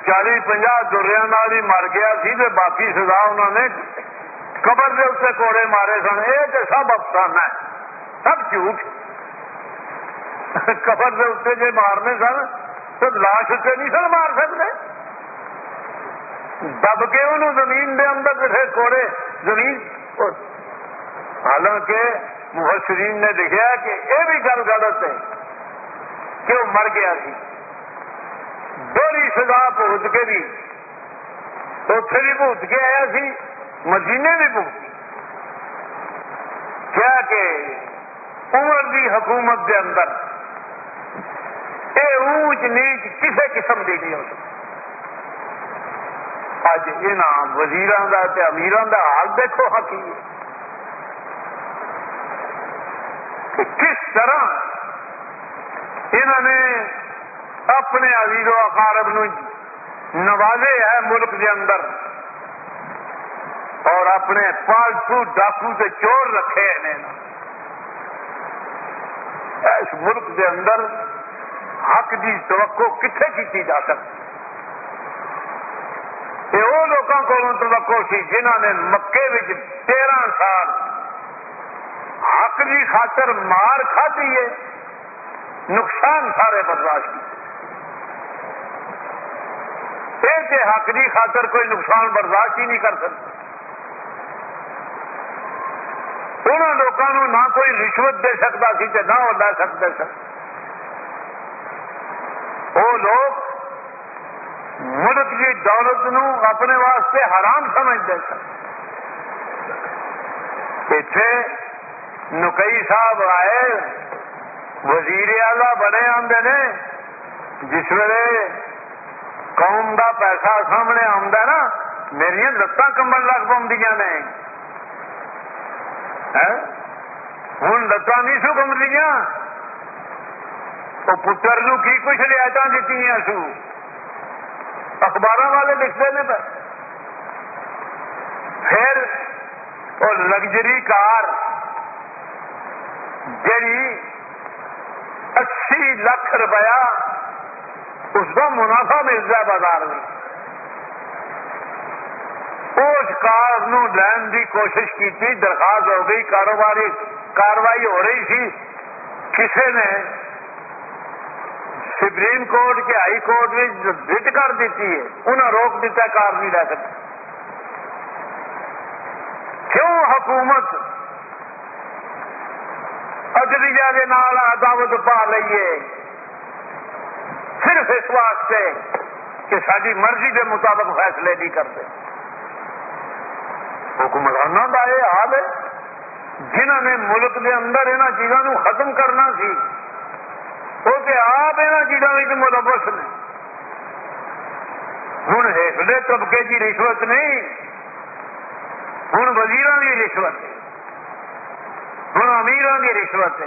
چالی پنجا دریا ہی مر گیا سی باقی سزا انہوں نے قبر کے اتنے کوڑے مارے سن۔ یہ تو سب افسانہ ہے۔ سب جھوٹ۔ قبر کے اتنے جی مارنے سن تو لاش اتنے نہیں سن مار سکتے۔ دب کے انہوں زمین دے اندر کسی کوڑے زمین۔ حالانکہ محسرین نے لکھا کہ یہ بھی گل غلط ہے کہ وہ مر گیا سی۔ دوری سزا پہنچ کے بھی۔ اتنے بھی پہنچ کے آیا سی، مدینے بھی پہنچ کیا کہ عمر دی حکومت دے اندر یہ اونچ نیچ کسی قسم کی نہیں ہو سکتی۔ اج ان وزیر امیران کا حال دیکھو حقی کہ کس طرح انہوں نے اپنے عزیز و اقارب نو نوازے ہے ملک کے اندر اور اپنے پالتو ڈاکو سے چور رکھے ہیں اس ملک کے اندر حق کی توقع کتنے کی جا سکتی؟ وہ لوگوں کو توقع سی جنہ نے مکے تیرہ سال حق کی خاطر مار کھدی ہے، نقصان سارے برداشت کی حق کی خاطر کوئی نقصان برداشت ہی نہیں کر سکتے انہوں لوگوں نہ کوئی رشوت دے سکتا سی نہ وہ لے سکتے سر وہ لوگ ملک کی دولت نو اپنے واسطے حرام سمجھتے سن۔ اتنے نکئی صاحب آئے، وزیر اعلی بڑے آدھے نے، جس ویلے قوم دا پیسہ سامنے آتا نا میری لتاں کمبن لگ پہ نے۔ ہوں لتاں نہیں سو کم لیا وہ پتر نو کی کچھ رعایت دیتی سو اخبار والے لکھتے ہیں پھر وہ لگژری کار جی اسی لاکھ روپیہ اس کا منافع ملتا بازار میں۔ اس کار نو لین کی کوشش کی درخواست ہو گئی، کاروباری کاروائی ہو رہی تھی۔ کسی نے سپریم کورٹ کے ہائی کورٹ میں رٹ کر دیتی ہے انہیں روک دیتا ہے، کار نہیں لے سکتے کیوں حکومت اجریا کے نال عداوت پا لیے صرف اس واسطے کہ ساری مرضی کے مطابق فیصلے نہیں کرتے۔ حکمرانوں کا یہ حال ہے جنہوں نے ملک کے اندر یہاں چیزوں ختم کرنا سی، وہ تو آپ یہاں چیزوں میں ملوث نے۔ ہوں ہیسلے طبقے کی رشوت نہیں ہوں وزیر کی رشوت ہے۔ ہوں امیر کی رشوت ہے۔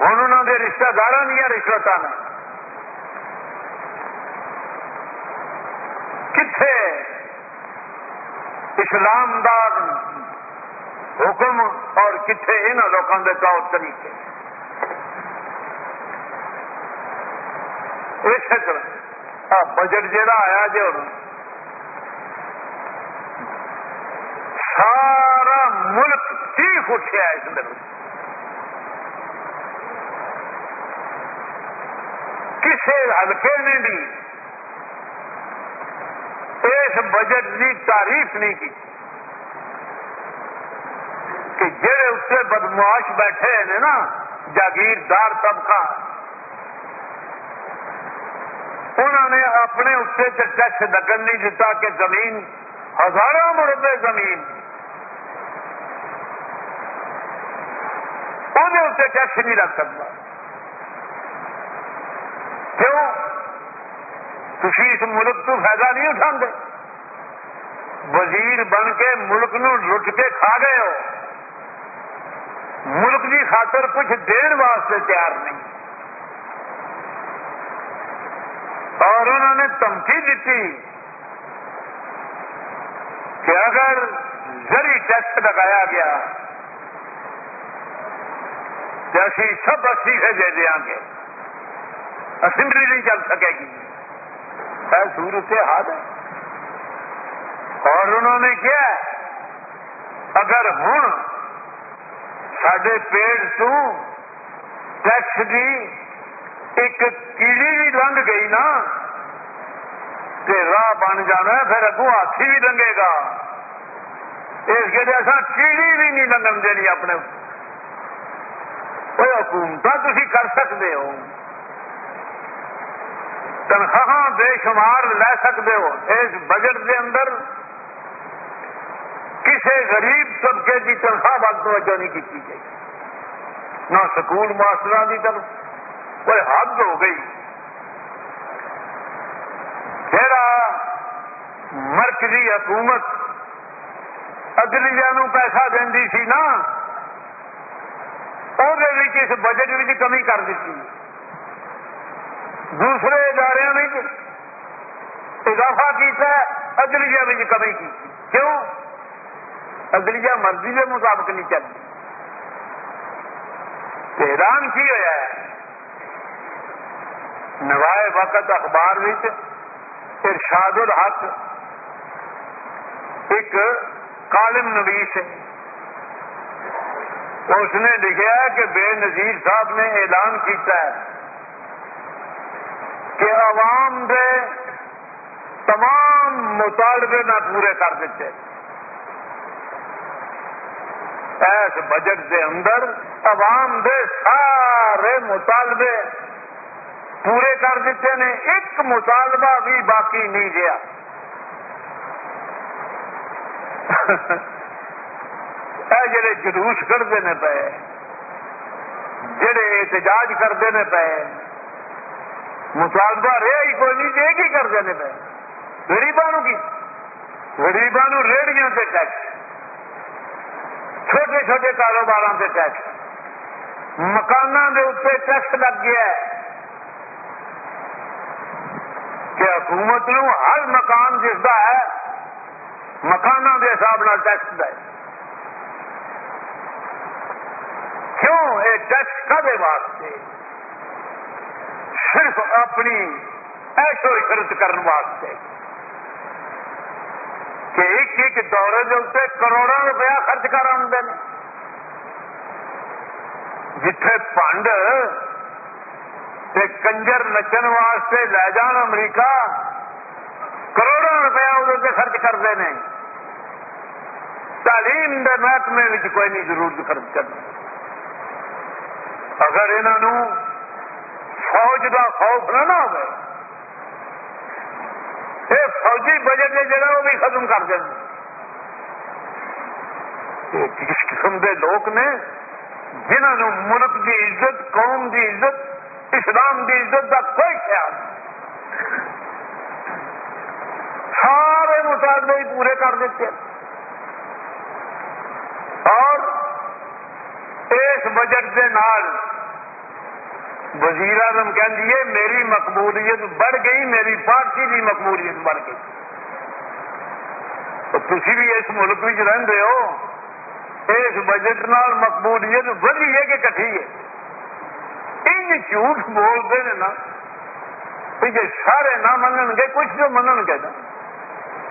ہوں انہوں کے رشتہ دار دیا رشوت نے۔ کتنے اسلام دار حکم اور کتنے یہاں لوگوں کے طور طریقے۔ اس طرح بجٹ جہا آیا جی ہوں سارا ملک چیخ اٹھیا اس دن۔ کسی ہلکے نے بھی اس بجٹ کی تعریف نہیں کی۔ کہ جڑے اس سے بدماش بیٹھے ہیں نا جاگیردار طبقہ، انہوں نے اپنے اسے ٹیکس لگن نہیں دیتا کہ زمین، ہزاروں مربے زمین۔ انہیں اسے ٹیکس نہیں لگ سکتا۔ کیوں؟ تھی اس ملک تو فائدہ نہیں اٹھا وزیر بن کے ملک نو لٹ کے کھا گئے ہو۔ ملک کی خاطر کچھ دین واسطے تیار نہیں۔ اور انہوں نے دھمکی دیتی کہ اگر زری ٹیکس لگایا گیا تو اسی سب استعفے دے دیا گے۔ اسمبلی نہیں چل سکے گی۔ صورت حال ہے اور انہوں نے کیا اگر ہوں سڈے پیڑ تو ٹیکس کی ایک کیڑی بھی لنگ گئی نا کہ راہ بن جانا پھر اگو ہاتھی بھی لنگے گا۔ اس کے جیسا کیڑی بھی نہیں لنگن دینی اپنے۔ کوئی حکومت تھی کر سکتے ہو۔ تنخواہ بے شمار لے سکتے ہو۔ اس بجٹ کے اندر کسی غریب طبقے کی تنخواہ بد توجہ نہیں کی گئی۔ نہ سکول ماسٹر کی طرف کوئی حد ہو گئی۔ جڑا مرکزی حکومت نو پیسہ دینی سی نا وہ اس بجٹ میں کمی کر دیتی۔ دوسرے ادارے اضافہ کیتا ہے میں کمی کی۔ کیوں؟ اگلیہ مرضی کے مطابق نہیں چلتی حیران کی ہوا ہے؟ نوائے وقت اخبار ارشاد الحق ایک کالم نویس ہے۔ اس نے لکھا کہ بے نظیر صاحب نے اعلان کیتا ہے۔ کہ عوام دے تمام مطالبے میں پورے کر دیتے۔ ایس بجٹ دے اندر عوام دے سارے مطالبے پورے کر دیتے نے، ایک مطالبہ بھی باقی نہیں گیا۔ جڑے جلوس کرتے ہیں پے، جڑے احتجاج کرتے ہیں پے مطالبہ رہا ہی کوئی نہیں جی کی کر دینے پہ گریبان کی۔ گریبان ریڑیاں سے ٹیکس۔ چھوٹے چھوٹے کاروبار سے ٹیکس۔ مکانوں کے اتنے ٹیکس لگ گیا ہے۔ کہ حکومت نو ہر مکان جس کا ہے مکانوں کے حساب سے ٹیکس دے۔ کیوں؟ یہ ٹیکس کدے واسطے؟ صرف اپنی ایشو عشرت کرنے واسطے کہ ایک ایک دورے کے اتنے کروڑوں روپیہ خرچ کر آدھے جتھے پنڈ کنجر نچن واسطے لے جان امریکہ کروڑوں روپیہ وہ خرچ کرتے ہیں تعلیم کے محکمے کوئی نہیں ضرورت خرچ کرنا اگر انہوں فوج کا خوف نہ ہو یہ فوجی بجٹ ہے جگہ وہ بھی ختم کر دیں کس قسم کے لوگ نے جنہوں نے ملک کی عزت، قوم کی عزت، اسلام کی عزت کا کوئی خیال نہیں۔ سارے مطالبے ہی پورے کر دیتے اور اس بجٹ کے نال وزیر اعظم کہ میری مقبولیت بڑھ گئی، میری پارٹی کی مقبولیت بڑھ گئی۔ تو تھی بھی اس ملک میں رہتے ہو، اس بجٹ نال مقبولیت بڑھی ہے کہ کٹھی ہے؟ ان جھوٹ بولتے ہیں نا جی سارے نہ منگ گے، کچھ جو منگ گے نا۔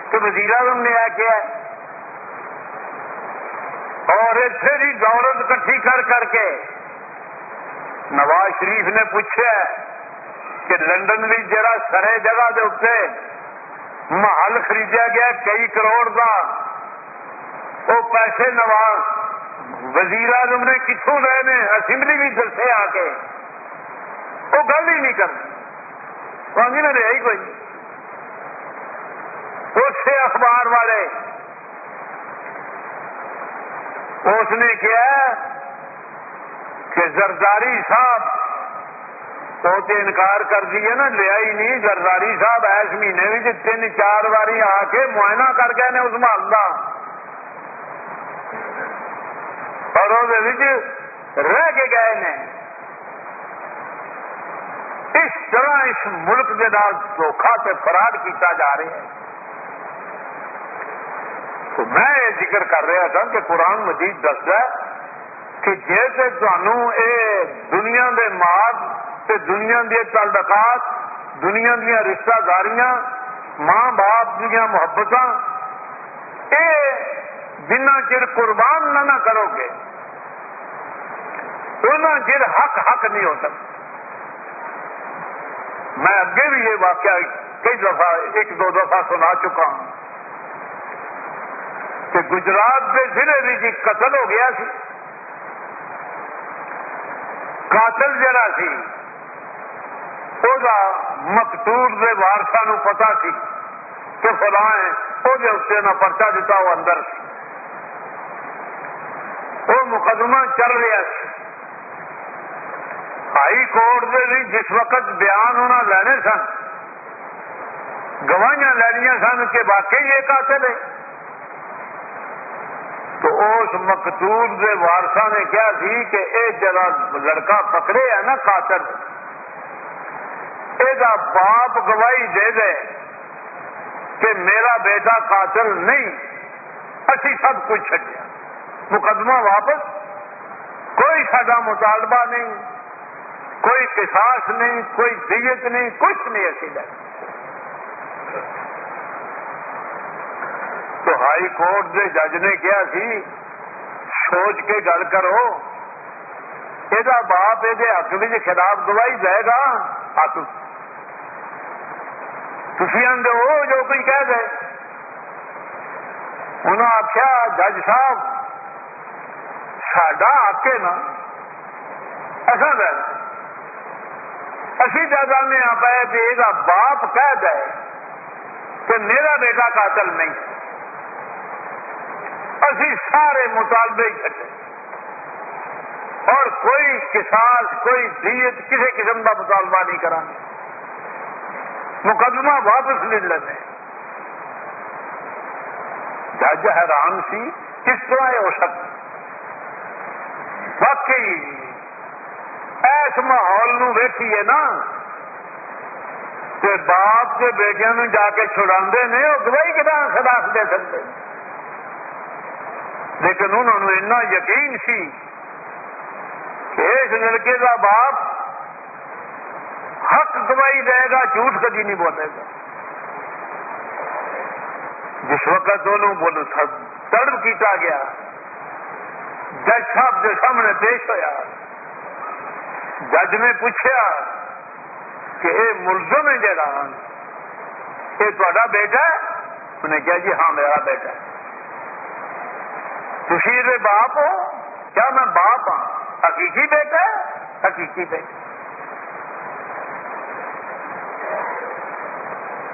کہ وزیر اعظم نے آ کیا اور اتنے بھی دولت کٹھی کر کر کے نواز شریف نے پوچھا کہ لنڈن بھی جرا سرے جگہ دے اتنے محل خریدا گیا کئی کروڑ کا وہ پیسے نواز وزیر اعظم نے کتوں لے نے؟ اسمبلی بھی دسے آ کے۔ وہ گل ہی نہیں کرتی نے رہا ہی کوئی۔ اسے اخبار والے، اس نے کیا کہ زرداری صاحب تو انکار کر دیے نا لیا ہی نہیں، زرداری صاحب ایس مہینے بھی جی تین چار باری آ کے معائنہ کر گئے نے اس محل کا اور وہ رہ کے گئے نے۔ اس طرح اس ملک کے نام دھوکھا سے فراڈ کیتا جا رہا ہے۔ تو میں یہ ذکر کر رہا تھا کہ قرآن مجید دستا ہے کہ جیسے تمہوں یہ دنیا کے مار سے دنیا دیا تعلقات، دنیا دیا رشتہ داریاں، ماں باپ دیا محبت یہ جنا چر قربان نہ نہ کرو گے چر حق حق نہیں ہو سکتا۔ میں اگے بھی یہ واقعہ کئی دفعہ، ایک دو دفعہ سنا چکا ہوں کہ گجرات کے ضلع بھی جی قتل ہو گیا سی۔ قاتل جڑا سی مقتول کے وارسا نو پتا سی کہ فلاں ہے وہ اسے نہ پرچا دیتا وہ اندر سی۔ وہ مقدمہ چل رہا سی۔ ہائی کورٹ سے بھی جس وقت بیان ہونا لینے سن، گواہیاں لینیا سن کہ واقعی یہ قاتل ہے۔ تو اس مقتول کے وارسا نے کیا سی کہ یہ جگہ لڑکا پکڑے ہے نا قاتل یہ باپ گواہی دے دے کہ میرا بیٹا قاتل نہیں، اسی سب کچھ چڈیا مقدمہ واپس، کوئی سڈا مطالبہ نہیں، کوئی کساس نہیں، کوئی دیت نہیں، کچھ نہیں اسی دے تو ہائی کورٹ کے جج نے کیا سی؟ سوچ کے گل کرو۔ یہ باپ یہ حق بھی خلاف گواہی دے گا؟ تھی آدھے ہو جو کچھ کہہ دے۔ انہوں آخیا جج صاحب سڈا حق ہے نا؟ اصل دے۔ اسی جانے ہاں پہ کہ یہ باپ کہہ دے کہ میرا بیٹا قاتل نہیں۔ اسی سارے مطالبے کٹے اور کوئی کسان، کوئی دیت کسی قسم کا مطالبہ نہیں کریں مقدمہ واپس لے لیتے جج حیران سی، کس طرح ہو سکتا باقی ایس ماحول نو ویکھیے نا۔ کہ باپ کے بیٹیا جا کے چھڑا نے، وہ گواہی کتنا خلاف دے سکتے؟ لیکن انہوں نے اتنا یقین سی کہ اس لڑکے کا باپ حق گواہی دے گا، جھوٹ کبھی نہیں بولے گا۔ جس وقت دونوں بولو تڑپ کیتا گیا جج صاحب کے سامنے پیش ہوا جج نے پوچھا کہ یہ ملزم ہے جڑا یہ تا بیٹا ہے؟ انہیں کہا جی ہاں میرا بیٹا ہے۔ تھی باپ ہو؟ کیا میں باپ ہاں؟ حقیقی بیٹا ہے؟ حقیقی بیٹا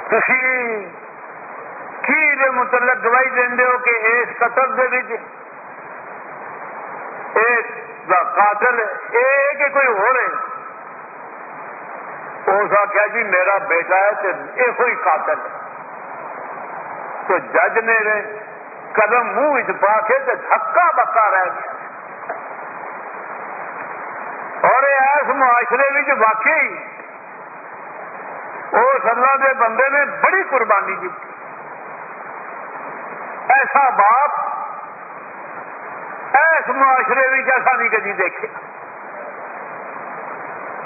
تھی کی متعلق گواہی دے ہو کہ اس قتل دے قاتل یہ کہ کوئی ہو رہے اس آخیا جی میرا بیٹا ہے تو یہ کوئی قاتل ہے۔ تو جج نے رہے قدم منہ پا کے دھکا بکا رہ گیا۔ اور اس معاشرے میں واقعی اس اللہ کے بندے نے بڑی قربانی کی ایسا باپ اس معاشرے میں ایسا نہیں کدی دیکھے۔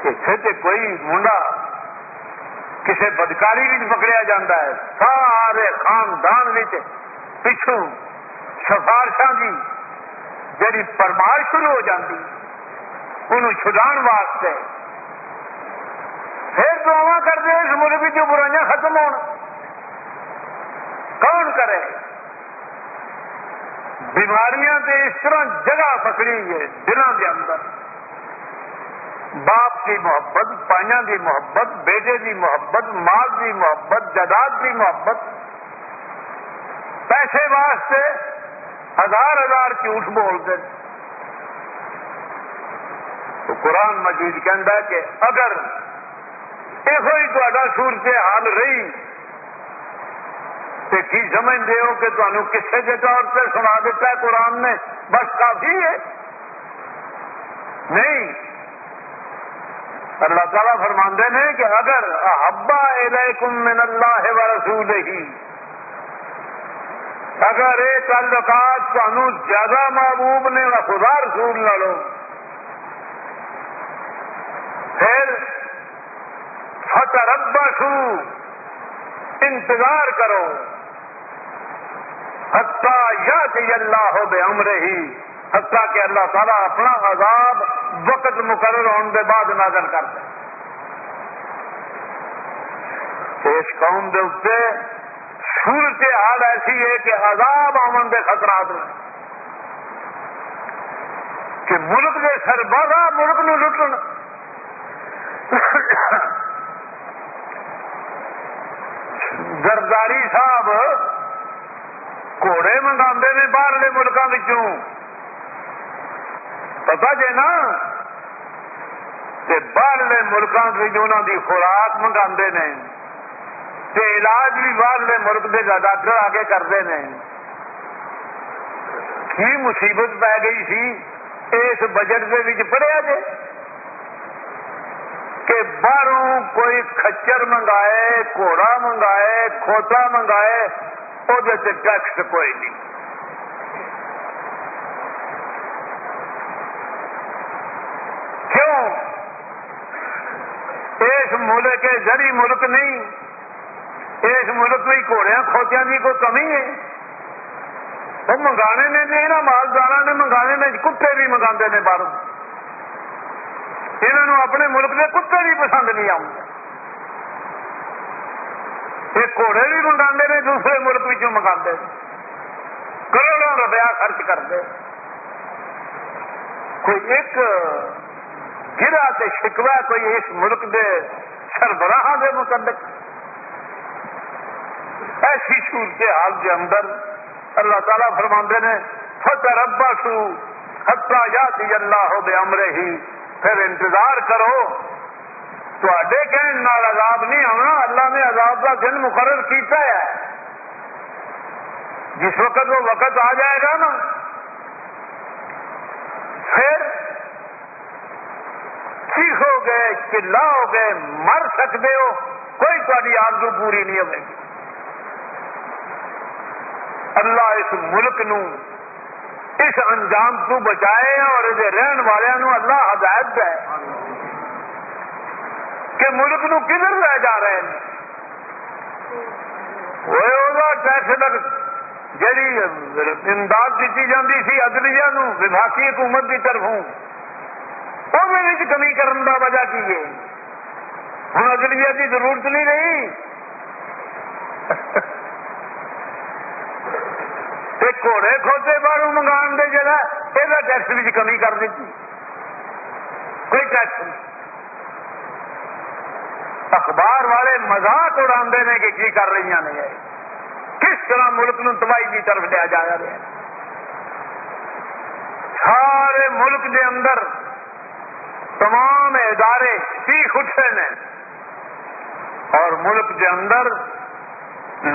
اتنے کوئی منڈا کسی بدکاری بھی پکڑیا جاتا ہے۔ سارے خاندان پچھوں سفارشاں کی جی پرمار شروع ہو جاتی انہوں واسطے۔ پھر دعوا کرتے اس ملک جو برائیاں ختم ہو کون کرے؟ بیماریاں تے اس طرح جگہ پکڑی ہے، دلوں کے اندر۔ باپ کی محبت پائیاں کی محبت، بیٹے کی محبت مال کی محبت، جائیداد کی محبت۔ پیسے واسطے ہزار ہزار جھوٹ بولتے تو قرآن مجید کہہ کہ اگر یہ تا صورت حال رہی تو کی سمجھتے ہو کہ تمہیں کسے کے طور پہ سنا دیتا ہے قرآن نے، بس کافی ہے۔ نہیں۔ اللہ تعالیٰ فرماندے نے کہ اگر احبا الیکم من اللہ و رسول ہی اگر یہ تعلقات تمہیں زیادہ محبوب نے خدا رسول نہ لو پھر فتح ربا انتظار کرو۔ حتہ یا کہ اللہ ہو بے امر ہی حتیٰ کہ اللہ تعالیٰ اپنا عذاب وقت مقرر ہونے کے بعد نازل کر دے اس قوم کے اتنے صورت حال ایسی ہے کہ عذاب آمن کے خطرات میں۔ کہ ملک کے سربراہ ملک نو لٹن۔ زرداری صاحب گھوڑے منگا نے باہرلے ملکوں پتا جے نا کہ باہرلے ملکوں کی کی خوراک منگا نے۔ علاج بھی باہرلے ملک کے ڈاکٹر آگے کرتے ہیں۔ کی مصیبت پی گئی سی؟ اس بجٹ کے پڑھیا جے؟ کہ باہروں کوئی کچر منگائے گھوڑا منگائے، کھوتا منگائے وہ ٹیکس کوئی نہیں۔ کیوں؟ اس ملک کے جڑی ملک نہیں۔ اس ملک میں گھوڑیا کھوتیا کی کوئی کمی ہے؟ وہ منگانے نے یہاں مالدار نے منگانے میں کتے بھی منگا نے باہر۔ یہاں اپنے ملک کے کتے بھی پسند نہیں آتے یہ گھوڑے بھی منگا نے، دوسرے ملک بھی منگا کروڑوں روپیہ خرچ کرتے۔ کوئی ایک گرا شکوا کوئی اس ملک کے سربراہ کے متعلق۔ ایسی صورت حال کے اندر اللہ تعالیٰ فرما نے فتح ربا سو ہتھا یا اللہ ہو بے امرے ہی پھر انتظار کرو تے کہنے نال عذاب نہیں آنا اللہ نے عذاب کا دن مقرر کیتا ہے۔ جس وقت وہ وقت آ جائے گا نا، پھر سیکھو گے چلاؤ گے مر سکتے ہو، کوئی تاری آرزو پوری نہیں ہوگی اللہ اس ملک نو، اس انجام تو بچائے اور یہ رہن والوں اللہ ہدایت دے۔ کہ ملک نو کدھر لے جا رہے ہیں؟ ٹیکس جی امداد دیتی جاتی سی ادلیہ نو، وباقی حکومت کی طرفوں وہ کمی کرنے کا وجہ کی ہے؟ ہوں ادلیہ کی ضرورت نہیں رہی۔ گھوڑے کھوتے باہر منگا دے جگہ یہ ٹیکس بھی کمی کر دیتی کوئی ٹیکس نہیں اخبار والے مزاق اڑا نے کہ کی کر رہی ہیں کس طرح ملک نو تباہی کی طرف لیا جا رہا ہے سارے ملک دے اندر تمام ادارے چیخ اٹھے نے اور ملک کے اندر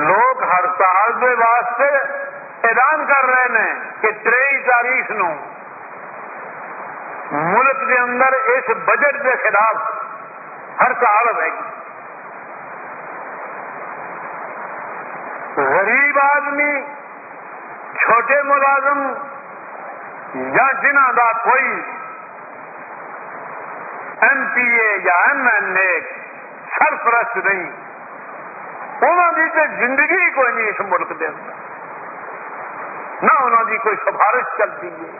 لوگ ہڑتال کے واسطے اعلان کر رہے ہیں کہ تری تاریخ نو ملک کے اندر اس بجٹ کے خلاف ہڑتال رہے گی۔ غریب آدمی، چھوٹے ملازم یا جنہ کا کوئی ایم پی اے یا ایم ایل اے سرپرست نہیں انہوں کی تو زندگی کوئی نہیں اس ملک کے اندر۔ نہ انہوں کی کوئی سفارش چلتی ہے۔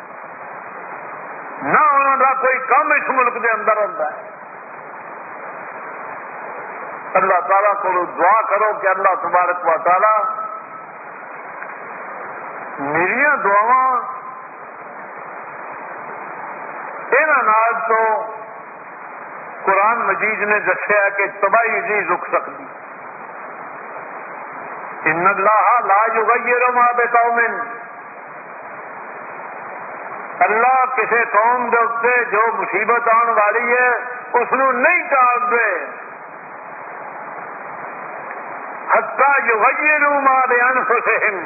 نہ انہوں کا کوئی کام اس ملک کے اندر ہوتا ہے۔ اللہ تعالیٰ کو دعا کرو کہ اللہ تبارک و تعالیٰ میری دعوا تو قرآن مجید نے دسیا کہ تباہی نہیں رک سکتی۔ ان اللہ لا یغیر ما بقوم۔ اللہ کسی قوم کے اتنے جو مصیبت آن والی ہے، اس نہیں ٹال دے ہتا یغیر ما بانفسہم۔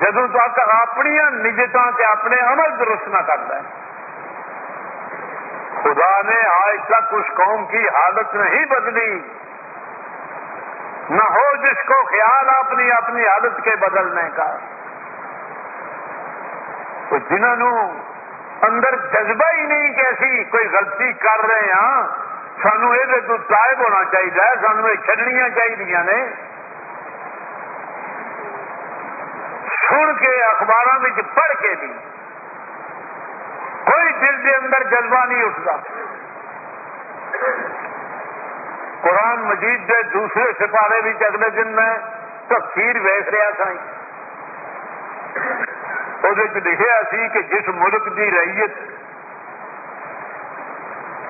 جدو تک اپنی نجتا سے اپنے عمل درست نہ کرتا ہے خدا نے آج تک اس قوم کی حالت نہیں بدلی۔ نہ ہو جس کو خیال اپنی اپنی حالت کے بدلنے کا۔ جنہوں اندر جذبہ ہی نہیں کیسی کوئی غلطی کر رہے ہیں، سانو یہ تو ہونا چاہیے، سانو یہ چڈنیا چاہیے نے۔ سن کے اخبار میں پڑھ کے بھی کوئی دل کے اندر جذبہ نہیں اٹھتا۔ قرآن مجید کے دوسرے سپارے بھی اگلے دن میں تفصیل ویس رہا تھا۔ وہ لکھا سی کہ جس ملک کی ریت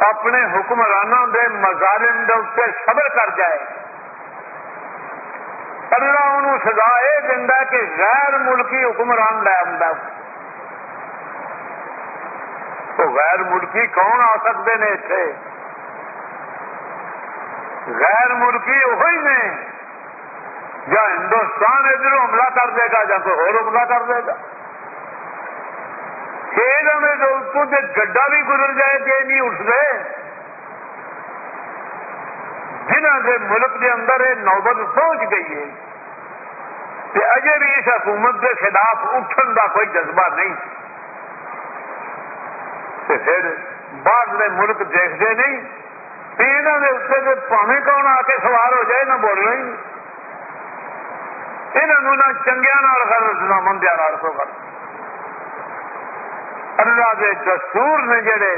اپنے حکمرانوں کے مظالم کے اتنے صبر کر جائے۔ اللہ انہوں سزا یہ دینا کہ غیر ملکی حکمران لے آتا تو غیر ملکی کون آ سکتے ہیں اتنے غیر ملکی وہی نے یا ہندوستان ادھر حملہ کر دے گا یا کوئی اور حملہ کر دے گا۔ کہ گڈا بھی گزر جائے کہ نہیں اٹھتے جنہ کے ملک کے اندر یہ نوبت پہنچ گئی ہے۔ کہ اجے بھی اس حکومت کے خلاف اٹھن کا کوئی جذبہ نہیں۔ پھر باہر ملک دیکھتے نہیں۔ یہاں کے اتنے پاوے کون آ کے سوار ہو جائے نہ بولنا ہی۔ یہاں نہ چنگیا نہ مندیا کو کر اللہ کے دستور نے جڑے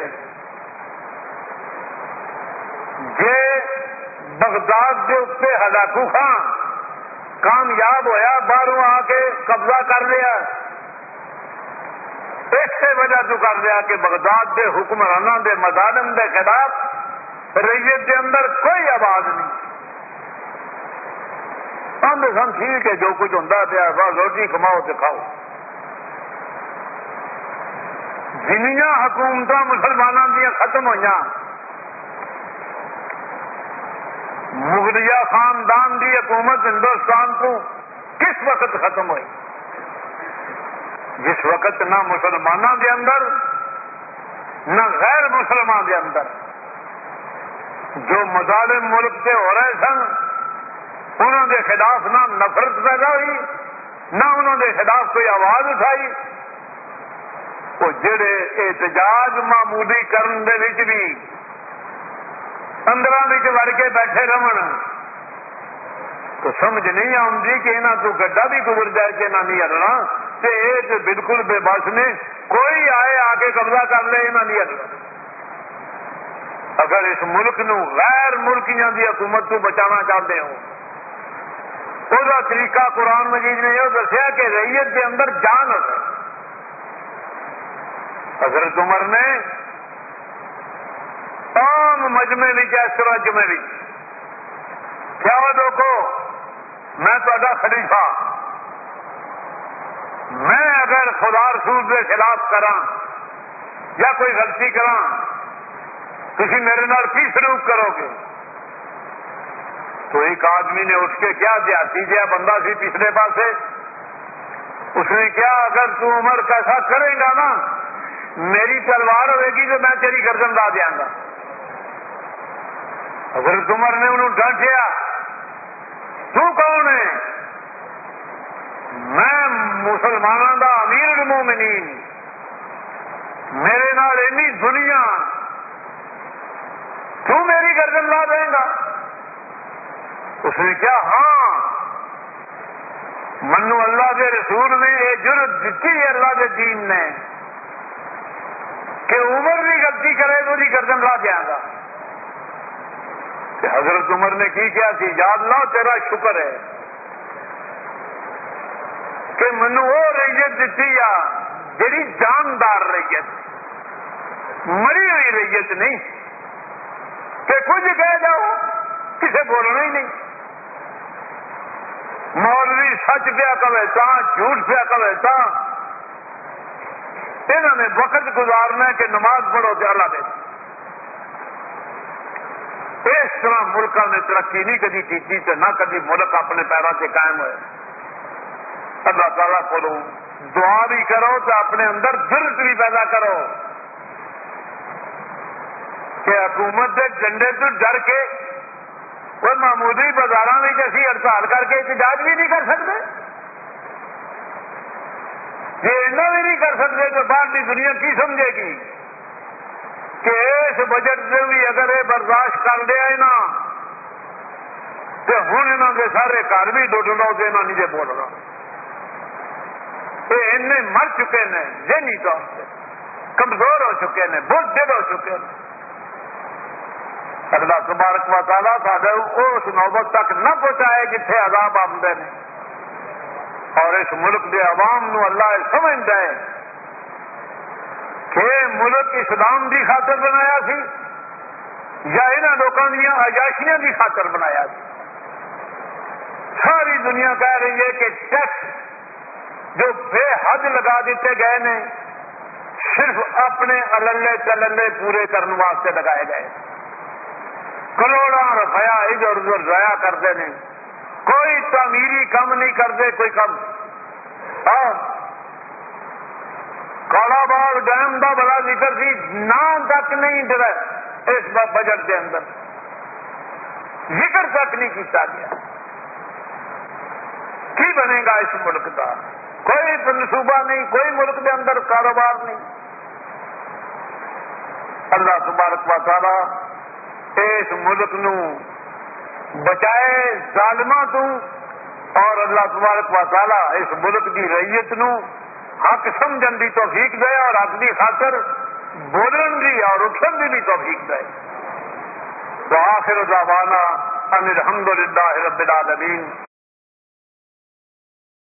جے بغداد کے اتنے ہلاکو خان کامیاب ہویا، باہروں آ کے قبضہ کر لیا۔ اسی وجہ تو کر لیا کہ بغداد کے حکمرانوں کے مظالم کے خلاف ریت کے اندر کوئی آواز نہیں۔ آدھے سن ٹھیک ہے، جو کچھ ہوں پیا روٹی کماؤ تو کھاؤ۔ جنیا حکومت مسلمانوں دیا ختم ہوئی مغلیہ خاندان دی حکومت ہندوستان کو کس وقت ختم ہوئی؟ جس وقت نہ مسلمانوں کے اندر، نہ غیر مسلمان کے اندر۔ جو مظالم ملک سے ہو رہے سن انہوں کے خلاف نہ نفرت پیدا ہوئی، نہ انہوں کے خلاف کوئی آواز اٹھائی۔ وہ جڑے احتجاج معمولی کرنے بھی اندر وڑ کے بیٹھے رہن۔ تو سمجھ نہیں آتی کہ یہاں تو گڈا بھی گزر جائے کہ نہ نہیں ہلنا تو یہ بالکل بے بس نے کوئی آئے آ کے قبضہ کر لے یہاں نہیں ہلنا اگر اس ملک نو غیر ملکیاں دی حکومت تو بچانا چاہتے ہو۔ وہ طریقہ قرآن مجید نے یہ دسیا کہ ریت کے اندر جان حضرت عمر نے تمام مجمے بھی طرح جمے بھی کیا دیکھو میں تا خلیفہ۔ میں اگر خدا رسول کے خلاف کرا یا کوئی غلطی کرا تھی میرے نال کی سلوک کرو گے؟ تو ایک آدمی نے اٹھ کے کیا، دیہاتی جہا بندہ سی پچھلے پاسے، اس نے کیا، اگر تو عمر کیسا کرے گا نا میری تلوار ہوئے گی تو میں تیری گردن لا دیا گا۔ اگر عمر نے انہوں ڈانٹیا، تو کون ہے؟ میں مسلمانوں کا امیر المومنین میرے نال اینی دنیا، تو میری گردن لا دیں گا۔ اس نے کیا ہاں۔ منو اللہ کے رسول نے یہ جرت دیتی ہے، اللہ کے دین نے۔ کہ عمر بھی غلطی کرے تو جی گردن لا دیا گا۔ کہ حضرت عمر نے کی کیا تھی؟ یاد لا تیرا شکر ہے کہ منو وہ ریت دیتی آ جی جاندار ریت مری ہوئی ریت نہیں۔ کہ کچھ کہہ جاؤ، کسے بولنا ہی نہیں۔ مولوی سچ پیا کبے تا، جھوٹ پیا کبے انہوں نے وقت گزارنا کہ نماز پڑھو تو اللہ دے اس طرح ملکوں نے ترقی نہیں کدی کی نہ کدی ملک اپنے پیروں سے قائم ہوئے۔ اللہ تعالیٰ کو دعا بھی کرو تو اپنے اندر درد بھی پیدا کرو۔ کہ حکومت کے جنڈے تو ڈر کے کوئی معمولی بازار میں اسی ہڑتال کر کے احتجاج بھی نہیں کر سکتے۔ یہ ایسا بھی نہیں کر سکتے کہ باہر کی دنیا کی سمجھے گی کہ اس بجٹ سے بھی اگر یہ برداشت کر لیا نا، تو ہوں یہاں کے سارے گھر بھی ڈٹ لو تو یہاں نہیں بول رہا۔ یہ مر چکے ہیں ذہنی طور سے کمزور ہو چکے ہیں بہت دل ہو چکے ہیں اللہ تبارک و تعالیٰ سارے اس نوبت تک نہ پہنچائے جتنے عذاب آمدے نے۔ اور اس ملک کے عوام نو اللہ سمجھتا ہے کہ ملک اسلام کی خاطر بنایا سی یا یہاں لوگوں دیا عجاشیاں کی خاطر بنایا سی۔ ساری دنیا کہہ رہی ہے کہ ٹیکس جو بے حد لگا دیتے گئے نے، صرف اپنے اللے چلے پورے کرنے واسطے لگائے گئے۔ کروڑا روپیہ ادھر ادھر ضائع کرتے ہیں کوئی تعمیری کم نہیں کرتے، کوئی کم ہاں۔ کالا باغ ڈیم کا بڑا ذکر سی جی، نام تک نہیں ڈرا اس بجٹ کے اندر۔ ذکر تک نہیں کیتا گیا۔ کی بنے گا اس ملک کا کوئی منصوبہ نہیں، کوئی ملک کے اندر کاروبار نہیں۔ اللہ تبارک و تعالی اس ملک نو بچائے ظالمہ تو اور اللہ تبارک و تعالی اس ملک کی ریت نو حق سمجھن دی توفیق دے اور حق کی خاطر بولن دی اور اٹھن دی بھی توفیق دے۔ تو آخر دعوانا ان الحمد رب العالمین۔